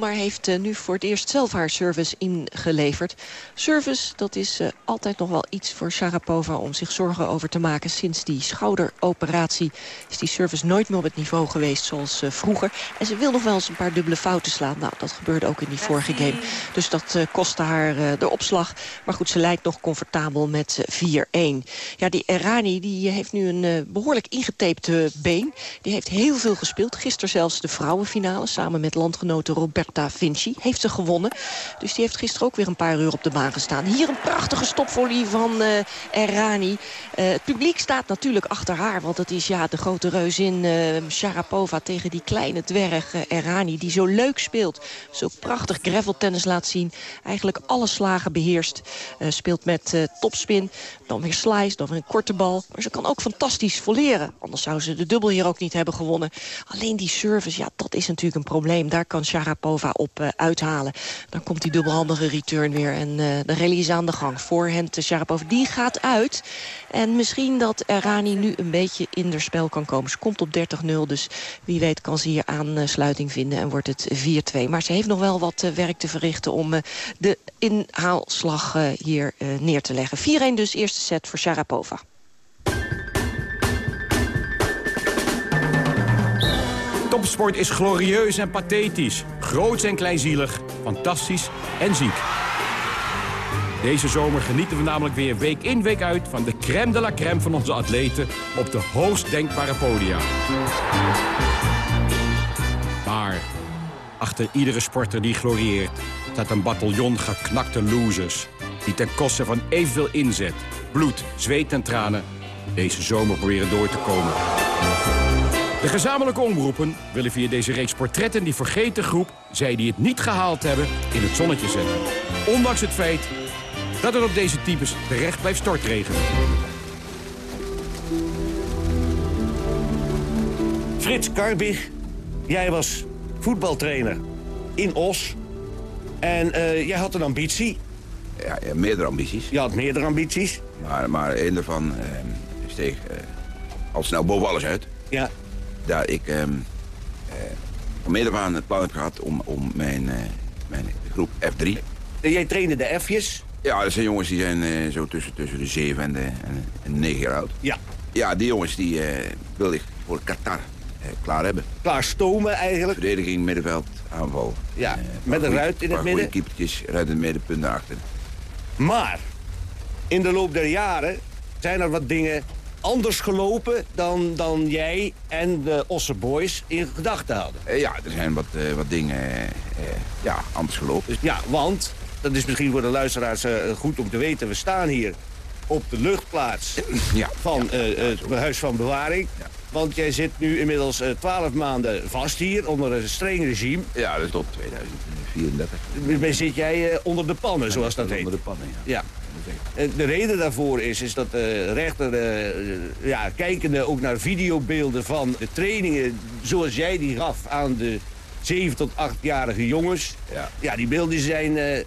maar heeft eh, nu voor het eerst zelf haar service ingeleverd. Service, dat is eh, altijd nog wel iets voor Sharapova om zich zorgen over te maken. Sinds die schouderoperatie is die service nooit meer op het niveau geweest zoals eh, vroeger. En ze wil nog wel eens een paar dubbele fouten slaan. Nou, dat gebeurde ook in die vorige game. Dus dat eh, kostte haar eh, de opslag. Maar goed, ze lijkt nog comfortabel met eh, 4-1. Ja, die Errani die heeft nu een eh, behoorlijk ingetaped eh, been. Die heeft heel veel gespeeld. Gisteren zelfs de vrouwenfinale samen met landgenote Roberta Vinci. Heeft ze gewonnen. Dus die heeft gisteren ook weer een paar uur op de baan gestaan. Hier een prachtige stopvolley van eh Errani. Eh, het publiek staat natuurlijk achter haar. Want het is ja, de grote reuzin eh Sharapova tegen die kleine dwerg Errani. Die zo leuk speelt. Zo prachtig graveltennis laat zien. Eigenlijk alle slagen beheerst. Eh, speelt met topspin. Dan weer slice, dan weer een korte bal. Maar ze kan ook fantastisch volleren. Anders zou ze de dubbel hier ook niet hebben gewonnen. Alleen die service, ja, dat is natuurlijk een probleem. Daar kan Sharapova op eh, uithalen. Dan komt die dubbelhandige return weer. En eh, de rally is aan de gang. Voorhand uh, Sharapova, die gaat uit. En misschien dat Errani nu een beetje in haar spel kan komen. Ze komt op 30-0, dus wie weet kan ze hier aansluiting vinden. En wordt het 4-2. Maar ze heeft nog wel wat uh, werk te verrichten om uh, de inhaalslag uh, hier neer te leggen. 4-1 dus, eerste set voor Sharapova. Topsport is glorieus en pathetisch. Groots en kleinzielig. Fantastisch en ziek. Deze zomer genieten we namelijk weer week in week uit... van de crème de la crème van onze atleten op de hoogst denkbare podia. Maar achter iedere sporter die glorieert... staat een bataljon geknakte losers... die ten koste van evenveel inzet, bloed, zweet en tranen... deze zomer proberen door te komen. De gezamenlijke omroepen willen via deze reeks portretten die vergeten groep... zij die het niet gehaald hebben, in het zonnetje zetten. Ondanks het feit dat het op deze types terecht blijft stortregenen. Frits Karbig, jij was voetbaltrainer in Os. En eh, jij had een ambitie. Ja, ja, meerdere ambities. Je had meerdere ambities. Maar, maar één daarvan eh, steeg eh, al snel boven alles uit. Ja. Daar ik eh, eh, van meet af aan het plan heb gehad om, om mijn, eh, mijn groep F3... En jij trainde de F'jes. Ja, dat zijn jongens die zijn eh, zo tussen, tussen de 7 en de, en, en de 9 jaar oud. Ja. Ja, die jongens die eh, wilde ik voor Qatar eh, klaar hebben. Klaar stomen eigenlijk. Verdediging, middenveld, aanval. Ja, Eh, met een ruit in het midden. goeie keepertjes, ruit in het midden, punt naar achter. Maar in de loop der jaren zijn er wat dingen anders gelopen dan, dan jij en de Osse Boys in gedachten hadden. Eh, ja, er zijn wat, eh, wat dingen eh, ja, anders gelopen. Ja, want, dat is misschien voor de luisteraars goed om te weten... we staan hier op de luchtplaats van eh, het Huis van Bewaring. Want jij zit nu inmiddels twaalf maanden vast hier onder een streng regime. Ja, dat is tot 2034. Dan zit jij onder de pannen, zoals dat heet. Onder de pannen, ja. Ja. Eh, De reden daarvoor is, is dat de rechter, eh, ja, kijkende ook naar videobeelden van de trainingen zoals jij die gaf aan de 7 tot 8-jarige jongens. Ja. die beelden zijn... eh, eh,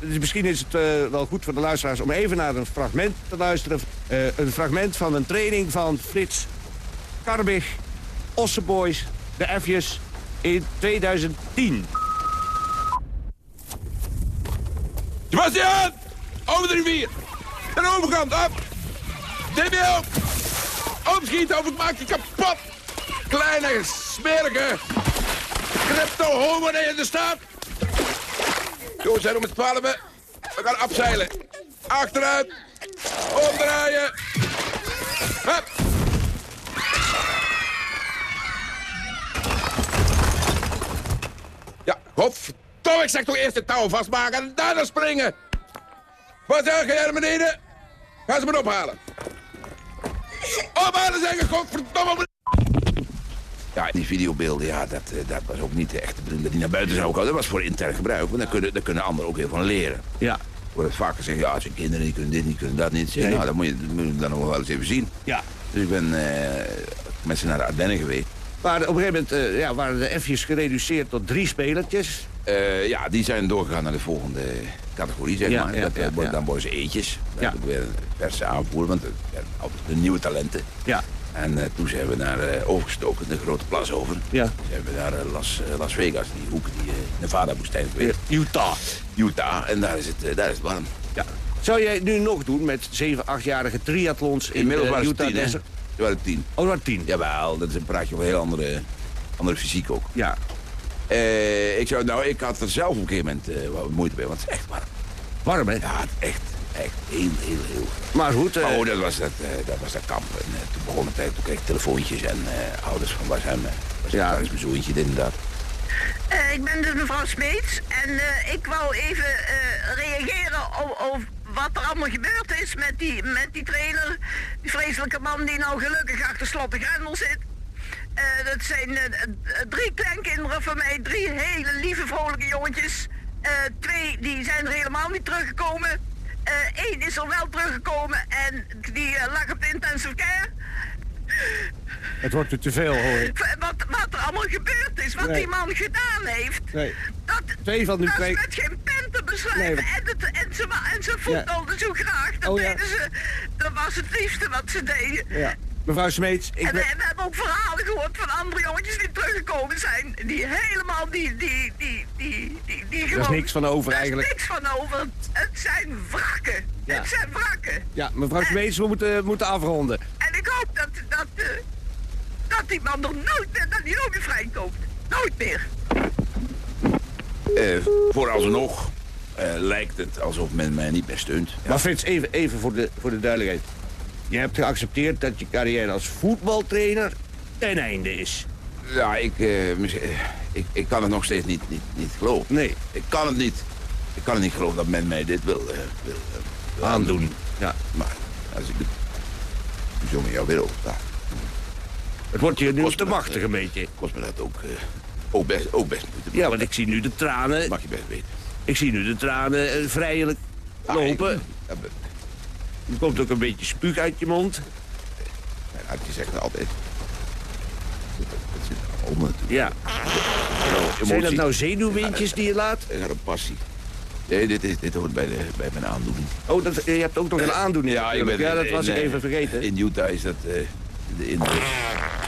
dus misschien is het eh, wel goed voor de luisteraars om even naar een fragment te luisteren. Eh, een fragment van een training van Frits Karbig, Osseboys, de F'jes in 2010. Sebastian! Over de rivier! Aan de overkant, op! DBO! Opschieten of ik maak je kapot! Kleine, smerige, crypto homo in de staat! Jongens, zijn om het twaalf. We gaan afzeilen. Achteruit. Omdraaien. Hup. Ja, godverdomme, ik zeg toch eerst de touw vastmaken en daarna springen. Wat zeg jij naar beneden? Ga ze maar ophalen. Ophalen zeggen, godverdomme. Ja, die videobeelden, ja, dat, eh, dat was ook niet echt de bedoeling dat die naar buiten zou komen. Dat was voor intern gebruik, want daar kunnen, daar kunnen anderen ook heel van leren. Ja. Ik hoor het vaker zeggen, ja, zijn kinderen die kunnen dit, die kunnen dat niet. Zeg, Nee. Nou, dat moet, je, dat moet je dan nog wel eens even zien. Ja. Dus ik ben eh, met ze naar de Ardennen geweest. Maar op een gegeven moment eh, ja, waren de F'jes gereduceerd tot drie spelertjes. Eh, ja, die zijn doorgegaan naar de volgende categorie, zeg Ja, maar. ja, dat, eh, ja. Dan worden ze eetjes. Ja. Dat weer verse aanvoer, want zijn altijd de nieuwe talenten. Ja. En eh, toen zijn we naar overgestoken, de grote plas over. Ja. Toen zijn we naar Las, Las Vegas, die hoek, die Nevada-woestijn geweest. Utah. Utah, en daar is het, daar is het warm. Ja. Zou jij het nu nog doen met 7, 8-jarige triathlons in Inmiddels waren Utah? Er waren tien. Oh, waren tien? Jawel, dat is een praatje over een heel andere, andere fysiek ook. Ja. Eh, ik, zou, nou, ik had er zelf op een gegeven moment eh, wat moeite mee, want het is echt warm. Warm, hè? Ja, echt, echt heel, heel, heel. Maar goed... eh, oh, dat was dat, dat, was dat kamp. En, toen begon het, eh, toen kreeg ik telefoontjes en eh, ouders van waar zijn we? Ja. Waar is mijn zoontje, dit en dat. Eh, ik ben dus mevrouw Smeets en eh, ik wou even eh, reageren op, op wat er allemaal gebeurd is met die, met die trainer. Die vreselijke man die nou gelukkig achter slot de grendel zit. Eh, dat zijn eh, drie kleinkinderen van mij, drie hele lieve vrolijke jongetjes. Twee die zijn er helemaal niet teruggekomen. Eén is er wel teruggekomen en die lag op de intensive care. Het wordt er te veel, hoor ik. Wat, wat er allemaal gebeurd is, wat Nee. die man gedaan heeft. Nee. Dat, Twee van die dat twee- is met geen pen te beschrijven. Nee, en, het, en, ze, en ze voetbalden zo graag. Dat, Oh, ja. deden ze, dat was het liefste wat ze deden. Ja. Mevrouw Smeets, ik en ben... we, we hebben ook verhalen gehoord van andere jongetjes die teruggekomen zijn. Die helemaal die, die, die, die, die, die is gewoon... niks van over Daar eigenlijk. is niks van over. Het, het zijn wrakken. Ja. Het zijn wrakken. Ja, mevrouw Smeets, we moeten, moeten afronden. En ik hoop dat, dat, eh, dat die man er nooit meer, dat hij nooit meer vrijkomt. Nooit meer. Eh, vooralsnog eh, lijkt het alsof men mij niet meer steunt. Maar Frits, even, even voor, de, voor de duidelijkheid. Je hebt geaccepteerd dat je carrière als voetbaltrainer ten einde is. Ja, ik, eh, eh, ik, ik kan het nog steeds niet, niet, niet geloven. Nee. Ik kan het niet. Ik kan het niet geloven dat men mij dit wil, eh, wil, Aandoen. Ja. Maar als ik het zo met jou wil, Het wordt je nu Kost te machtig een beetje. kost me dat ook, ook, best, ook best moeite. Ja, want ik zie nu de tranen. Mag je best weten. Ik zie nu de tranen vrijelijk lopen. Er komt ook een beetje spuug uit je mond. Mijn hartje zegt altijd... Het zit om natuurlijk. Ja. Zijn dat nou zenuwwindjes die je laat? Had een passie. Nee, dit, is, dit hoort bij, de, bij mijn aandoening. Oh, dat, je hebt ook nog een aandoening. Ja, ik ben, ja dat was in, ik even vergeten. In Utah is dat... eh, in de,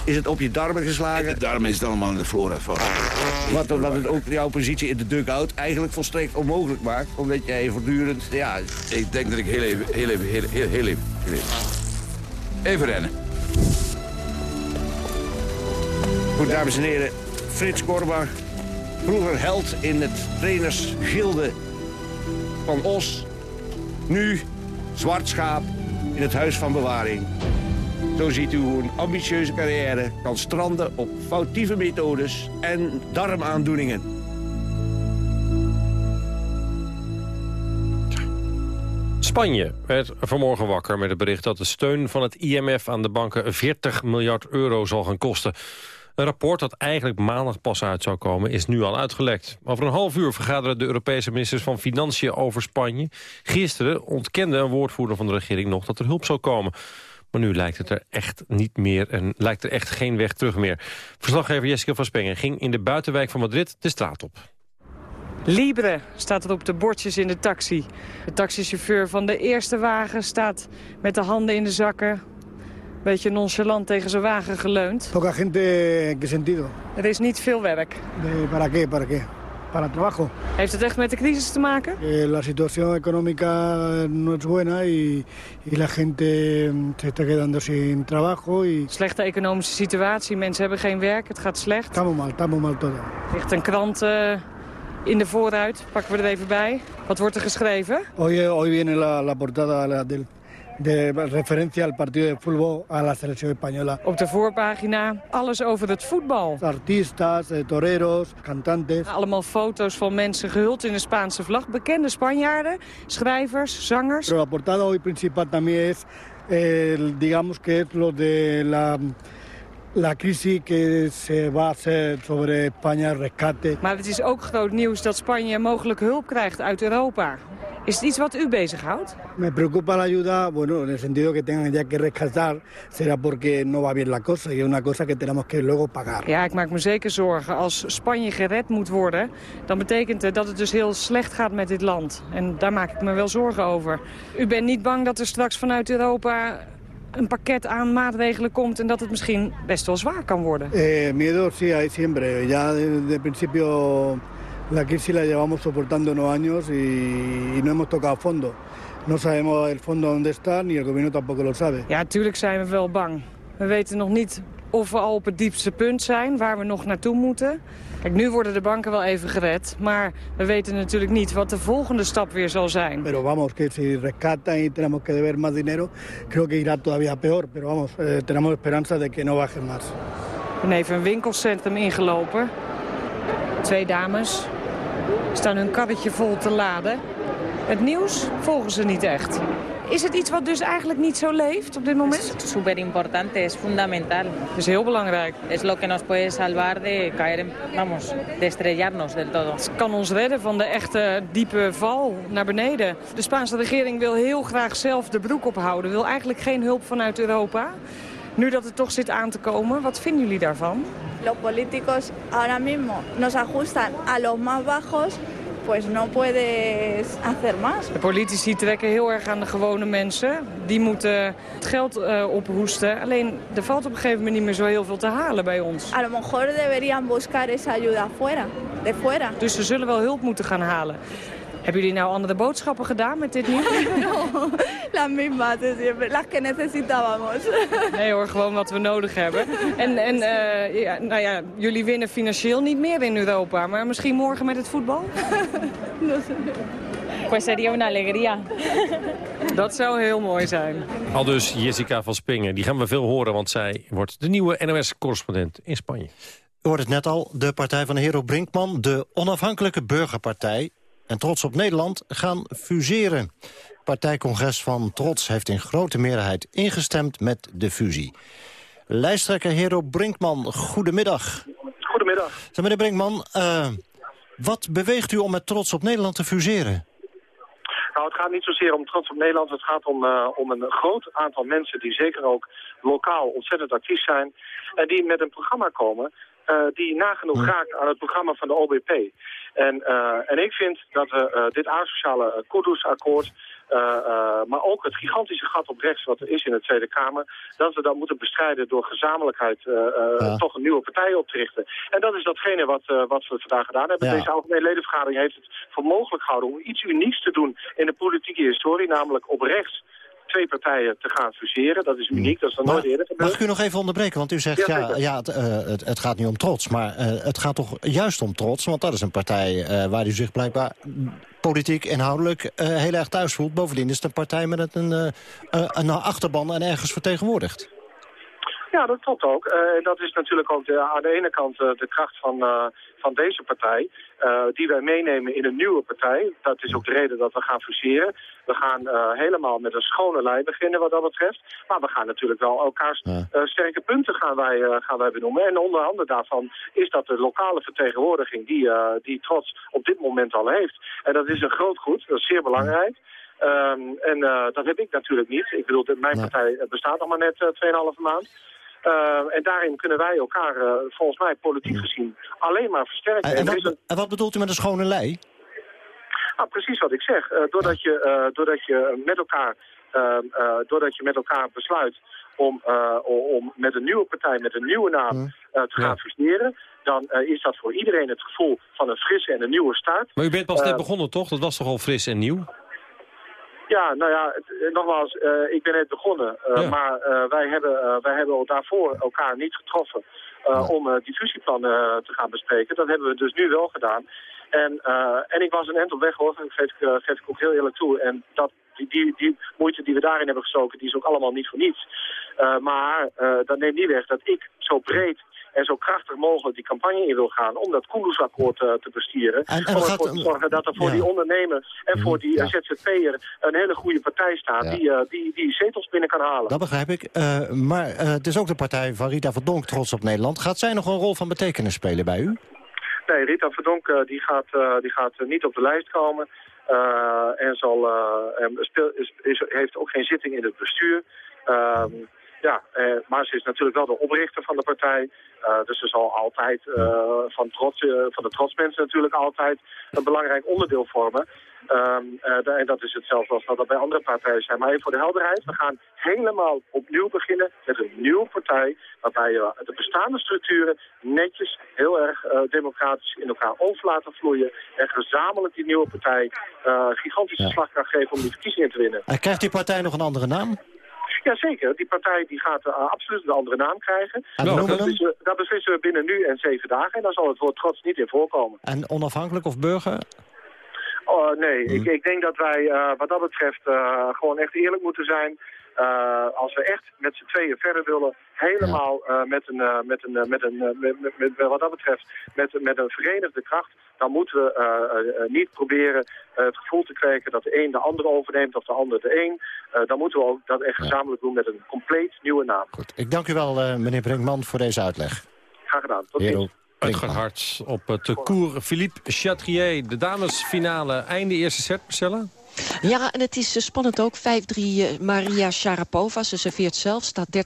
Is het op je darmen geslagen? in de darmen is het allemaal in de flora van. Wat, wat het ook jouw positie in de dugout eigenlijk volstrekt onmogelijk maakt. Omdat jij voortdurend, ja... Ik denk dat ik heel even, heel even, heel, heel, heel even, heel even. Even rennen. Goed, dames en heren. Frits Korbach, vroeger held in het trainersgilde van Os. Nu zwart schaap in het huis van bewaring. Zo ziet u hoe een ambitieuze carrière kan stranden op foutieve methodes en darmaandoeningen. Spanje werd vanmorgen wakker met het bericht dat de steun van het IMF aan de banken 40 miljard euro zal gaan kosten. Een rapport dat eigenlijk maandag pas uit zou komen is nu al uitgelekt. Over een half uur vergaderen de Europese ministers van Financiën over Spanje. Gisteren ontkende een woordvoerder van de regering nog dat er hulp zou komen. Maar nu lijkt het er echt niet meer en lijkt er echt geen weg terug meer. Verslaggever Jessica van Spengen ging in de buitenwijk van Madrid de straat op. Libre staat er op de bordjes in de taxi. De taxichauffeur van de eerste wagen staat met de handen in de zakken. Beetje nonchalant tegen zijn wagen geleund. Poca gente, ¿en qué sentido? Er is niet veel werk. De, ¿Para qué? ¿Para qué? Para trabajo. Heeft het echt met de crisis te maken? Eh, la situación económica no es buena y, y la gente mm, se está quedando sin trabajo y... Slechte economische situatie, mensen hebben geen werk, het gaat slecht. Estamos mal, estamos mal todo. Er ligt een krant eh, in de vooruit, pakken we er even bij. Wat wordt er geschreven? Hoy, eh, hoy viene la, la portada la- del, de referencia al partido de fútbol a la selección española. Op de voorpagina alles over het voetbal. Artistas, eh, toreros, cantantes. Allemaal foto's van mensen gehuld in de Spaanse vlag. Bekende Spanjaarden, schrijvers, zangers. Pero la portada hoy principal también es, eh, digamos que es lo de la, la crisis que se va a hacer sobre España, rescate. Maar het is ook groot nieuws dat Spanje mogelijk hulp krijgt uit Europa. Is het iets wat u bezighoudt? Me preocupa la ayuda, bueno, en el sentido que tengan ya que rescatar, será porque no va bien la cosa y es una cosa que tenemos que luego pagar. Ja, ik maak me zeker zorgen. Als Spanje gered moet worden, dan betekent het dat het dus heel slecht gaat met dit land. En daar maak ik me wel zorgen over. U bent niet bang dat er straks vanuit Europa een pakket aan maatregelen komt... en dat het misschien best wel zwaar kan worden? Eh, miedo sí hay siempre. Ya desde el principio la crisis la llevamos soportando unos años y, y no hemos tocado fondo. No sabemos el fondo dónde está, ni el gobierno tampoco lo sabe. Ja, natuurlijk zijn we wel bang. We weten nog niet of we al op het diepste punt zijn, waar we nog naartoe moeten. Kijk, nu worden de banken wel even gered, maar we weten natuurlijk niet wat de volgende stap weer zal zijn. Pero vamos, que si rescatan y tenemos que deber más dinero, creo que irá todavía peor. Pero vamos, eh, tenemos esperanza de que no baje más. Ik ben even een winkelcentrum ingelopen. Twee dames staan hun karretje vol te laden. Het nieuws volgen ze niet echt. Is het iets wat dus eigenlijk niet zo leeft op dit moment? súper importante, es fundamental. Het is heel belangrijk. Es lo que nos puede salvar de caer, en, vamos, de estrellarnos del todo. Het kan ons redden van de echte diepe val naar beneden. De Spaanse regering wil heel graag zelf de broek ophouden. Wil eigenlijk geen hulp vanuit Europa. Nu dat het toch zit aan te komen, wat vinden jullie daarvan? Los políticos ahora mismo nos ajustan a los más bajos, pues no puedes hacer más. De politici trekken heel erg aan de gewone mensen. Die moeten het geld eh, ophoesten. Alleen, er valt op een gegeven moment niet meer zo heel veel te halen bij ons. A lo mejor deberían buscar esa ayuda afuera, de fuera. Dus ze zullen wel hulp moeten gaan halen. Hebben jullie nou andere boodschappen gedaan met dit nieuws? no, de siempre, las que necesitábamos. Nee hoor, gewoon wat we nodig hebben. En, en eh, ja, nou ja, jullie winnen financieel niet meer in Europa. Maar misschien morgen met het voetbal? no sé. Pues sería una alegría. Dat zou heel mooi zijn. Al dus Jessica van Spingen. Die gaan we veel horen, want zij wordt de nieuwe NOS-correspondent in Spanje. U hoort het net al, de partij van Hero Brinkman, de onafhankelijke burgerpartij... en Trots op Nederland gaan fuseren. Partijcongres van Trots heeft in grote meerderheid ingestemd met de fusie. Lijsttrekker Hero Brinkman, goedemiddag. Goedemiddag. Zeg, meneer Brinkman, eh, wat beweegt u om met Trots op Nederland te fuseren? Nou, het gaat niet zozeer om trots op Nederland. Het gaat om, eh, om een groot aantal mensen die zeker ook lokaal ontzettend actief zijn. En die met een programma komen eh, die nagenoeg raakt aan het programma van de OBP. En, eh, en ik vind dat we eh, dit asociale Kudus-akkoord... eh, eh, maar ook het gigantische gat op rechts wat er is in de Tweede Kamer... dat we dat moeten bestrijden door gezamenlijkheid toch een nieuwe partij op te richten. En dat is datgene wat, wat we vandaag gedaan hebben. Ja. Deze algemene ledenvergadering heeft het voor mogelijk gehouden... om iets unieks te doen in de politieke historie, namelijk op rechts twee partijen te gaan fuseren. Dat is uniek, dat is nog nooit eerder gebeurd. Mag ik u nog even onderbreken? Want u zegt, Ja, ja, zeker. ja, het, eh, het, het gaat niet om trots. Maar eh, het gaat toch juist om trots? Want dat is een partij eh, waar u zich blijkbaar politiek, inhoudelijk heel erg thuis voelt. Bovendien is het een partij met een, een achterban en ergens vertegenwoordigd. Ja, dat klopt ook. En dat is natuurlijk ook de, aan de ene kant de kracht van, van deze partij. eh, die wij meenemen in een nieuwe partij. Dat is ook de reden dat we gaan fuseren. We gaan eh, helemaal met een schone lijn beginnen wat dat betreft. Maar we gaan natuurlijk wel elkaars eh, sterke punten gaan wij, gaan wij benoemen. En onder andere daarvan is dat de lokale vertegenwoordiging die, die Trots op dit moment al heeft. En dat is een groot goed, dat is zeer belangrijk. Ehm, en dat heb ik natuurlijk niet. Ik bedoel, mijn partij bestaat nog maar net eh, 2,5 maand. Eh, en daarin kunnen wij elkaar, eh, volgens mij politiek gezien, alleen maar versterken. En, wat, een- en wat bedoelt u met een schone lei? nou, precies wat ik zeg. Eh, doordat, je, eh, doordat je met elkaar, eh, eh, doordat je met elkaar besluit om, eh, om met een nieuwe partij, met een nieuwe naam te gaan fuseren, dan eh, is dat voor iedereen het gevoel van een frisse en een nieuwe start. Maar u bent pas net begonnen, toch? Dat was toch al fris en nieuw? Ja, nou ja, het- eh, nogmaals, eh, ik ben net begonnen. eh, Ja. Maar wij, hebben, wij hebben daarvoor elkaar niet getroffen om diffusieplannen eh, te gaan bespreken. Dat hebben we dus nu wel gedaan. En, en ik was een eind op weg hoor, dat geef ik, geef ik ook heel eerlijk toe. En dat, die, die, die moeite die we daarin hebben gestoken, die is ook allemaal niet voor niets. Maar dat neemt niet weg dat ik zo breed en zo krachtig mogelijk die campagne in wil gaan om dat Koendersakkoord eh, te bestieren. En- en om ervoor gaat- te zorgen dat er voor ja. die ondernemer en voor die eh, ZZP'er een hele goede partij staat Ja. die, eh, die, die zetels binnen kan halen. Dat begrijp ik. Eh, maar het is ook de partij van Rita Verdonk trots op Nederland. Gaat zij nog een rol van betekenis spelen bij u? Nee, Rita Verdonk die gaat, die gaat niet op de lijst komen. en zal, speel, is, is- heeft ook geen zitting in het bestuur. Ehm, ja, eh, maar ze is natuurlijk wel de oprichter van de partij. Eh, dus ze zal altijd eh, van, trots, eh, van de trotsmensen natuurlijk altijd een belangrijk onderdeel vormen. Ehm, eh, en dat is hetzelfde als dat er bij andere partijen zijn. Maar even voor de helderheid, we gaan helemaal opnieuw beginnen met een nieuwe partij. Waarbij je de bestaande structuren netjes, heel erg democratisch in elkaar over laten vloeien. En gezamenlijk die nieuwe partij gigantische slag kan geven om die verkiezingen te winnen. En krijgt die partij nog een andere naam? Jazeker, die partij die gaat eh, absoluut een andere naam krijgen. En we dat, beslissen, dat beslissen we binnen nu en zeven dagen. En daar zal het woord trots niet in voorkomen. En onafhankelijk of burger? Oh, nee, Hmm. ik, ik denk dat wij eh, wat dat betreft eh, gewoon echt eerlijk moeten zijn. Eh, als we echt met z'n tweeën verder willen, helemaal eh, met een, eh, met een, met een met, met, met- wat dat betreft, met, met een verenigde kracht, dan moeten we niet proberen eh, het gevoel te kweken dat de een de ander overneemt of de ander de een. Eh, dan moeten we ook dat echt gezamenlijk doen met een compleet nieuwe naam. Ik dank u wel, eh, meneer Brinkman, voor deze uitleg. Graag gedaan. Tot ziens. Uitgaan hard op het koer Philippe Chatrier. De damesfinale, einde eerste set, Marcella? Ja, en het is eh, spannend ook. 5-3 eh, Maria Sharapova. Ze serveert zelf, staat 30-15.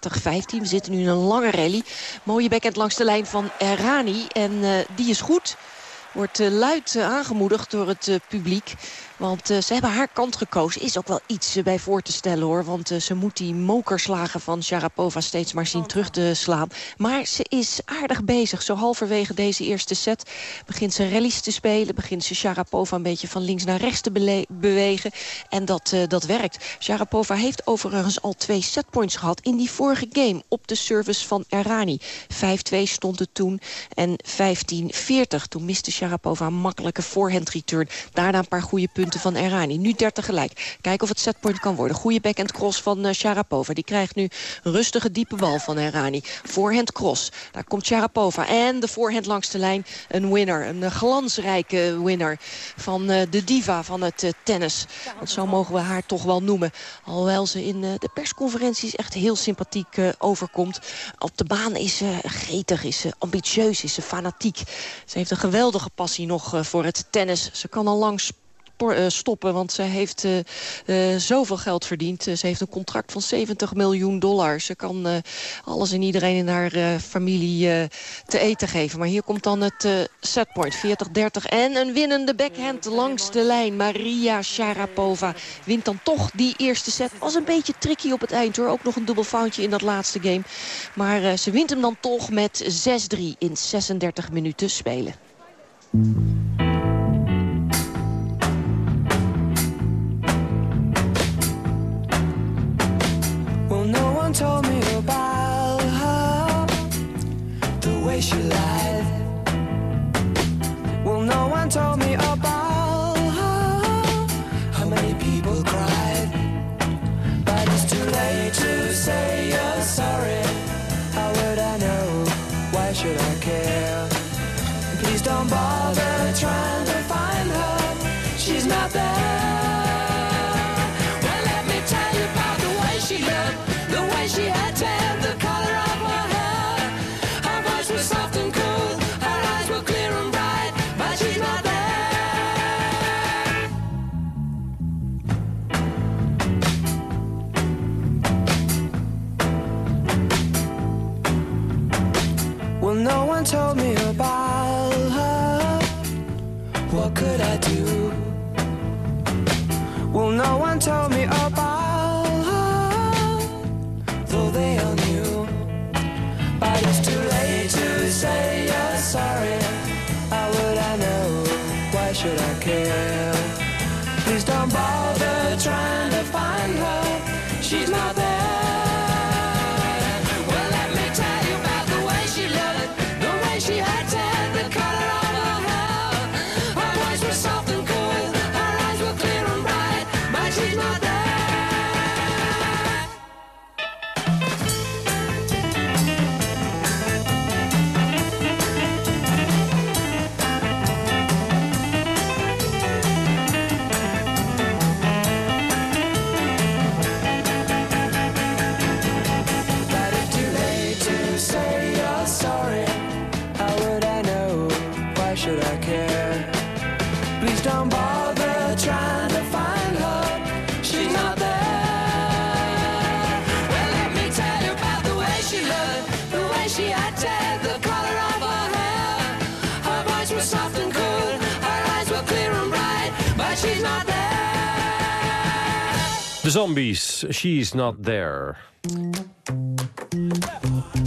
We zitten nu in een lange rally. Mooie backhand langs de lijn van Errani. En eh, die is goed. Wordt luid aangemoedigd door het publiek. Want eh, ze hebben haar kant gekozen. Is ook wel iets eh, bij voor te stellen hoor. Want eh, ze moet die mokerslagen van Sharapova steeds maar zien terug te slaan. Maar ze is aardig bezig. Zo halverwege deze eerste set begint ze rallies te spelen. Begint ze Sharapova een beetje van links naar rechts te bewegen. En dat, dat werkt. Sharapova heeft overigens al twee setpoints gehad in die vorige game. Op de service van Errani. 5-2 stond het toen. En 15-40. Toen miste Sharapova een makkelijke forehand return. Daarna een paar goede punten van Errani. Nu 30 gelijk. Kijken of het setpoint kan worden. Goede backhand cross van eh, Sharapova. Die krijgt nu een rustige diepe bal van Errani. Voorhand cross. Daar komt Sharapova. En de voorhand langs de lijn. Een winner. Een eh, glansrijke winner van eh, de diva van het tennis. Want zo mogen we haar toch wel noemen. Alhoewel ze in de persconferenties echt heel sympathiek overkomt. Op de baan is ze gretig, is ze ambitieus, is ze fanatiek. Ze heeft een geweldige passie nog voor het tennis. Ze kan al lang spo- eh, stoppen. Want ze heeft eh, eh, zoveel geld verdiend. Eh, ze heeft een contract van 70 miljoen dollar. Ze kan eh, alles en iedereen in haar eh, familie eh, te eten geven. Maar hier komt dan het eh, setpoint. 40-30 en een winnende backhand langs de lijn. Maria Sharapova wint dan toch die eerste set. Was een beetje tricky op het eind hoor. Ook nog een dubbel foutje in dat laatste game. Maar eh, ze wint hem dan toch met 6-3 in 36 minuten spelen. Told me about her, the way she lied. Well, no one told me Well, no one told me about her. What could I do? Well, no one told me about her, though they all knew. But it's too late to say you're sorry. How would I know? Why should I care? Zombies, She's Not There.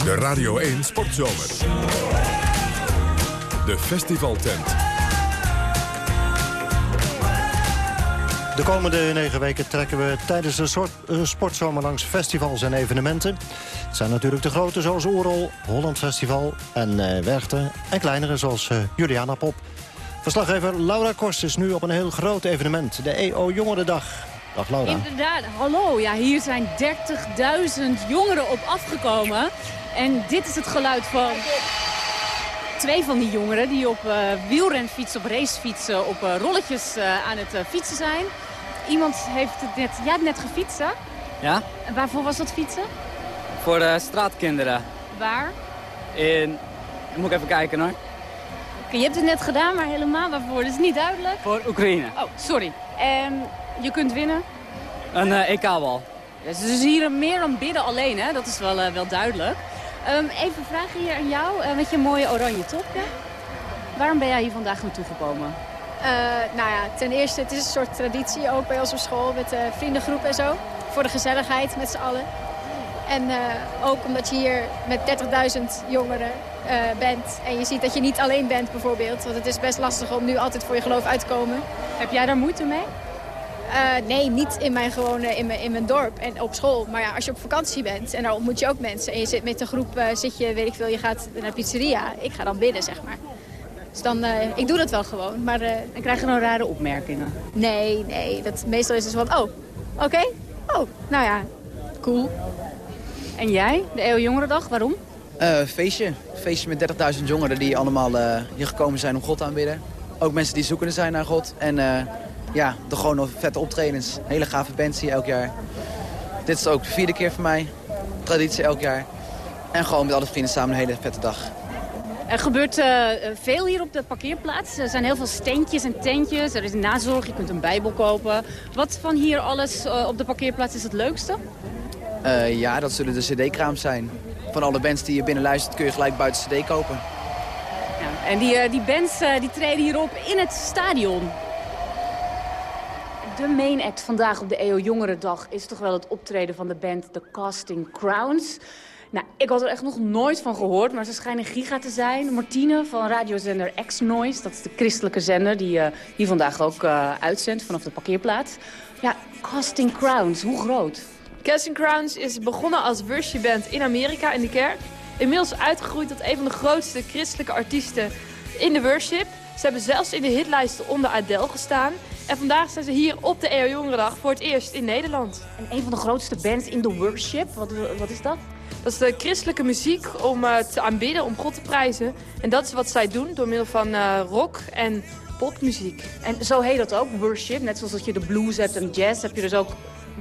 De Radio 1 Sportzomer. De festivaltent. De komende negen weken trekken we tijdens de soort, eh, sportzomer langs festivals en evenementen. Het zijn natuurlijk de grote zoals Oerol, Holland Festival en eh Werchter. En kleinere zoals eh, Juliana Pop. Verslaggever Laura Korst is nu op een heel groot evenement. De EO Jongerendag. Dag Laura. Inderdaad, hallo. Ja, hier zijn 30.000 jongeren op afgekomen. En dit is het geluid van twee van die jongeren... die op eh wielrenfietsen, op racefietsen, op eh, rolletjes eh, aan het fietsen zijn. Iemand heeft het net... Jij hebt net gefietst, hè? Ja, En waarvoor was dat fietsen? voor de straatkinderen. Waar? In, moet ik even kijken hoor. Oké, je hebt het net gedaan, maar helemaal waarvoor? Dat is niet duidelijk. Voor Oekraïne. Oh, sorry. En je kunt winnen? Een eh, EK-bal. Dus is hier meer dan bidden alleen, hè? Dat is wel, eh, wel duidelijk. Ehm, even een vraag hier aan jou, eh, met je mooie oranje topje. Waarom ben jij hier vandaag naartoe gekomen? Eh, nou ja, ten eerste, het is een soort traditie ook bij ons op school met de vriendengroep en zo. Voor de gezelligheid met z'n allen. En eh, ook omdat je hier met 30.000 jongeren eh, bent. En je ziet dat je niet alleen bent bijvoorbeeld. Want het is best lastig om nu altijd voor je geloof uit te komen. Heb jij daar moeite mee? Eh, nee, niet in mijn gewone, in mijn, in mijn dorp en op school. Maar ja, als je op vakantie bent en daar ontmoet je ook mensen. En je zit met een groep, eh, zit je, weet ik veel, je gaat naar de pizzeria. Ik ga dan binnen, zeg maar. Dus dan, eh, ik doe dat wel gewoon. Maar, eh, En krijg je dan rare opmerkingen? Nee, nee. Dat, meestal is het van, oh, oké. Oh, nou ja, cool. En jij, de EO Jongerendag, waarom? Eh, feestje. Feestje met 30.000 jongeren die allemaal eh, hier gekomen zijn om God te aanbidden. Ook mensen die zoekende zijn naar God. En eh, ja, de gewoon nog vette optredens. Hele gave bands hier elk jaar. Dit is ook de vierde keer voor mij. Traditie elk jaar. En gewoon met alle vrienden samen een hele vette dag. Er gebeurt eh, veel hier op de parkeerplaats. Er zijn heel veel steentjes en tentjes. Er is nazorg, je kunt een bijbel kopen. Wat van hier alles eh, op de parkeerplaats is het leukste? Eh, ja, dat zullen de cd-kraams zijn. Van alle bands die je binnen luistert kun je gelijk buiten cd kopen. Ja, en die, die bands die treden hierop in het stadion. De main act vandaag op de EO Jongerendag is toch wel het optreden van de band The Casting Crowns. Nou, ik had er echt nog nooit van gehoord, maar ze schijnen giga te zijn. Martine van radiozender X-Noise, dat is de christelijke zender die eh, hier vandaag ook eh, uitzendt vanaf de parkeerplaats. Ja, Casting Crowns, hoe groot? Casting Crowns is begonnen als worshipband in Amerika in de kerk. Inmiddels uitgegroeid tot een van de grootste christelijke artiesten in de worship. Ze hebben zelfs in de hitlijsten onder Adele gestaan. En vandaag zijn ze hier op de EO Jongerendag voor het eerst in Nederland. En een van de grootste bands in de worship, wat, wat is dat? Dat is de christelijke muziek om eh, te aanbidden, om God te prijzen. En dat is wat zij doen door middel van eh, rock en popmuziek. En zo heet dat ook, worship. Net zoals dat je de blues hebt en jazz, heb je dus ook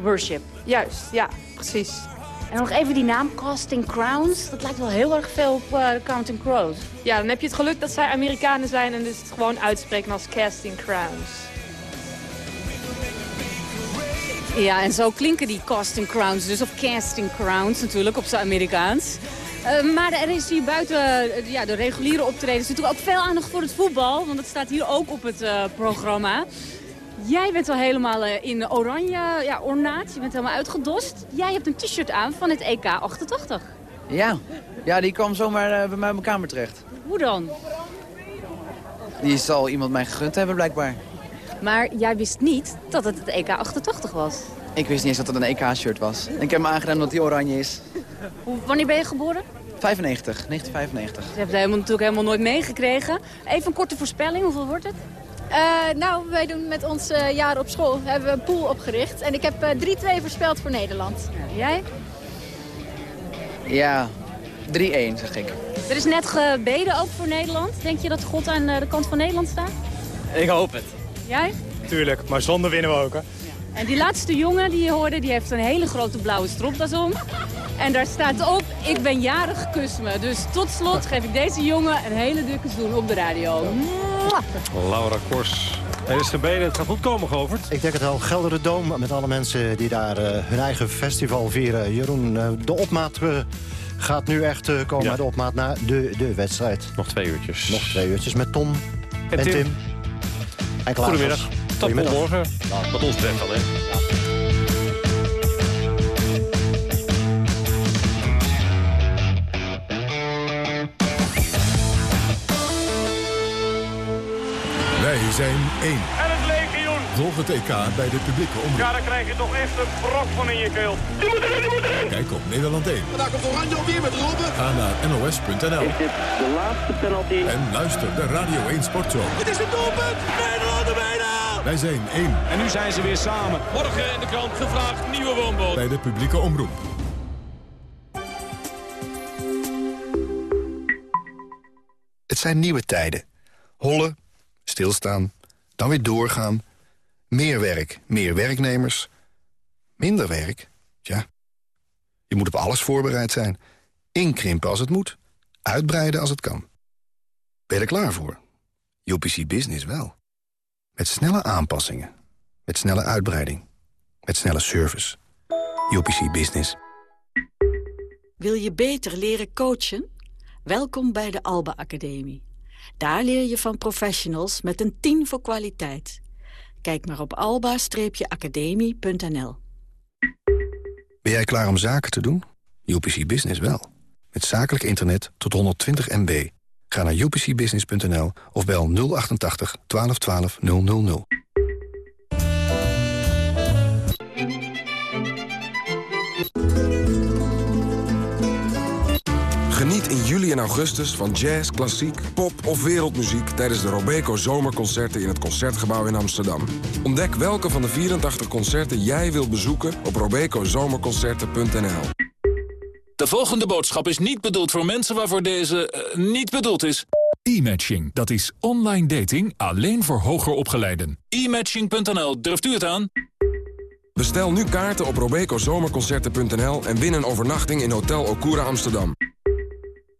worship. Juist, ja, precies. En nog even die naam, Casting Crowns. Dat lijkt wel heel erg veel op uh, Counting Crows. Ja, dan heb je het geluk dat zij Amerikanen zijn en dus het gewoon uitspreken als Casting Crowns. Ja, en zo klinken die Casting Crowns dus, of Casting Crowns natuurlijk, op zijn Amerikaans. Uh, maar er is hier buiten uh, ja, de reguliere optredens natuurlijk ook veel aandacht voor het voetbal. Want dat staat hier ook op het uh, programma. Jij bent al helemaal in oranje ja, ornaat. Je bent helemaal uitgedost. Jij hebt een t-shirt aan van het EK 88. Ja, ja die kwam zomaar bij mij op mijn kamer terecht. Hoe dan? Die zal iemand mij gegund hebben blijkbaar. Maar jij wist niet dat het het EK 88 was. Ik wist niet eens dat het een EK-shirt was. Ik heb me aangedaan omdat die oranje is. Wanneer ben je geboren? 95, 1995. Je hebt het helemaal, natuurlijk helemaal nooit meegekregen. Even een korte voorspelling, hoeveel wordt het? Uh, nou, wij doen met ons uh, jaar op school hebben we een pool opgericht. En ik heb uh, 3-2 voorspeld voor Nederland. Jij? Ja, 3-1 zeg ik. Er is net gebeden ook voor Nederland. Denk je dat God aan de kant van Nederland staat? Ik hoop het. Jij? Tuurlijk, maar zonder winnen we ook, hè? En die laatste jongen die je hoorde, die heeft een hele grote blauwe stropdas om. En daar staat op, ik ben jarig, kus me. Dus tot slot geef ik deze jongen een hele dikke zoen op de radio. Mwah. Laura Kors. Er is gebeden, het gaat goed komen, Govert. Ik denk het wel. Geldere Doom met alle mensen die daar uh, hun eigen festival vieren. Jeroen, uh, de opmaat uh, gaat nu echt komen. Ja. De opmaat naar de, de wedstrijd. Nog twee uurtjes. Nog twee uurtjes met Tom en, en Tim. Tim. En Goedemiddag. Tot morgen. Nou, wat ons betreft dan, hè. Ja. Wij zijn één. En het legioen. Volg het EK bij de publieke omroep. Ja, dan krijg je toch echt een brok van in je keel. Die moet erin, die moet erin. Kijk op Nederland 1. Vandaag komt Oranje alweer met Robben. Ga naar nos.nl. Is dit de laatste penalty? En luister de Radio 1 Sportshow. Het is een doelpunt. Nederland er. Wij zijn één. En nu zijn ze weer samen. Morgen in de krant gevraagd nieuwe woonboot. Bij de publieke omroep. Het zijn nieuwe tijden. Hollen, stilstaan, dan weer doorgaan. Meer werk, meer werknemers. Minder werk, ja. Je moet op alles voorbereid zijn. Inkrimpen als het moet. Uitbreiden als het kan. Ben je er klaar voor? UPC Business wel. Met snelle aanpassingen. Met snelle uitbreiding. Met snelle service. UPC Business. Wil je beter leren coachen? Welkom bij de Alba Academie. Daar leer je van professionals met een 10 voor kwaliteit. Kijk maar op alba-academie.nl. Ben jij klaar om zaken te doen? UPC Business wel. Met zakelijk internet tot 120 MB. Ga naar upcbusiness.nl of bel 088 1212 000. Geniet in juli en augustus van jazz, klassiek, pop of wereldmuziek... tijdens de Robeco Zomerconcerten in het Concertgebouw in Amsterdam. Ontdek welke van de 84 concerten jij wilt bezoeken op robecozomerconcerten.nl. De volgende boodschap is niet bedoeld voor mensen waarvoor deze uh, niet bedoeld is. E-matching, dat is online dating alleen voor hoger opgeleiden. E-matching.nl, durft u het aan? Bestel nu kaarten op robecozomerconcerten.nl en win een overnachting in Hotel Okura Amsterdam.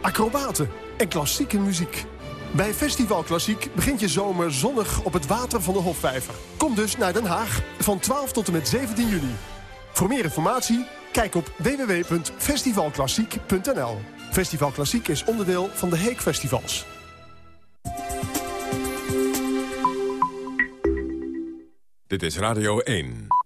acrobaten en klassieke muziek. Bij Festival Klassiek begint je zomer zonnig op het water van de Hofvijver. Kom dus naar Den Haag van 12 tot en met 17 juli. Voor meer informatie, kijk op www.festivalklassiek.nl. Festival Klassiek is onderdeel van de Heek Festivals. Dit is Radio 1.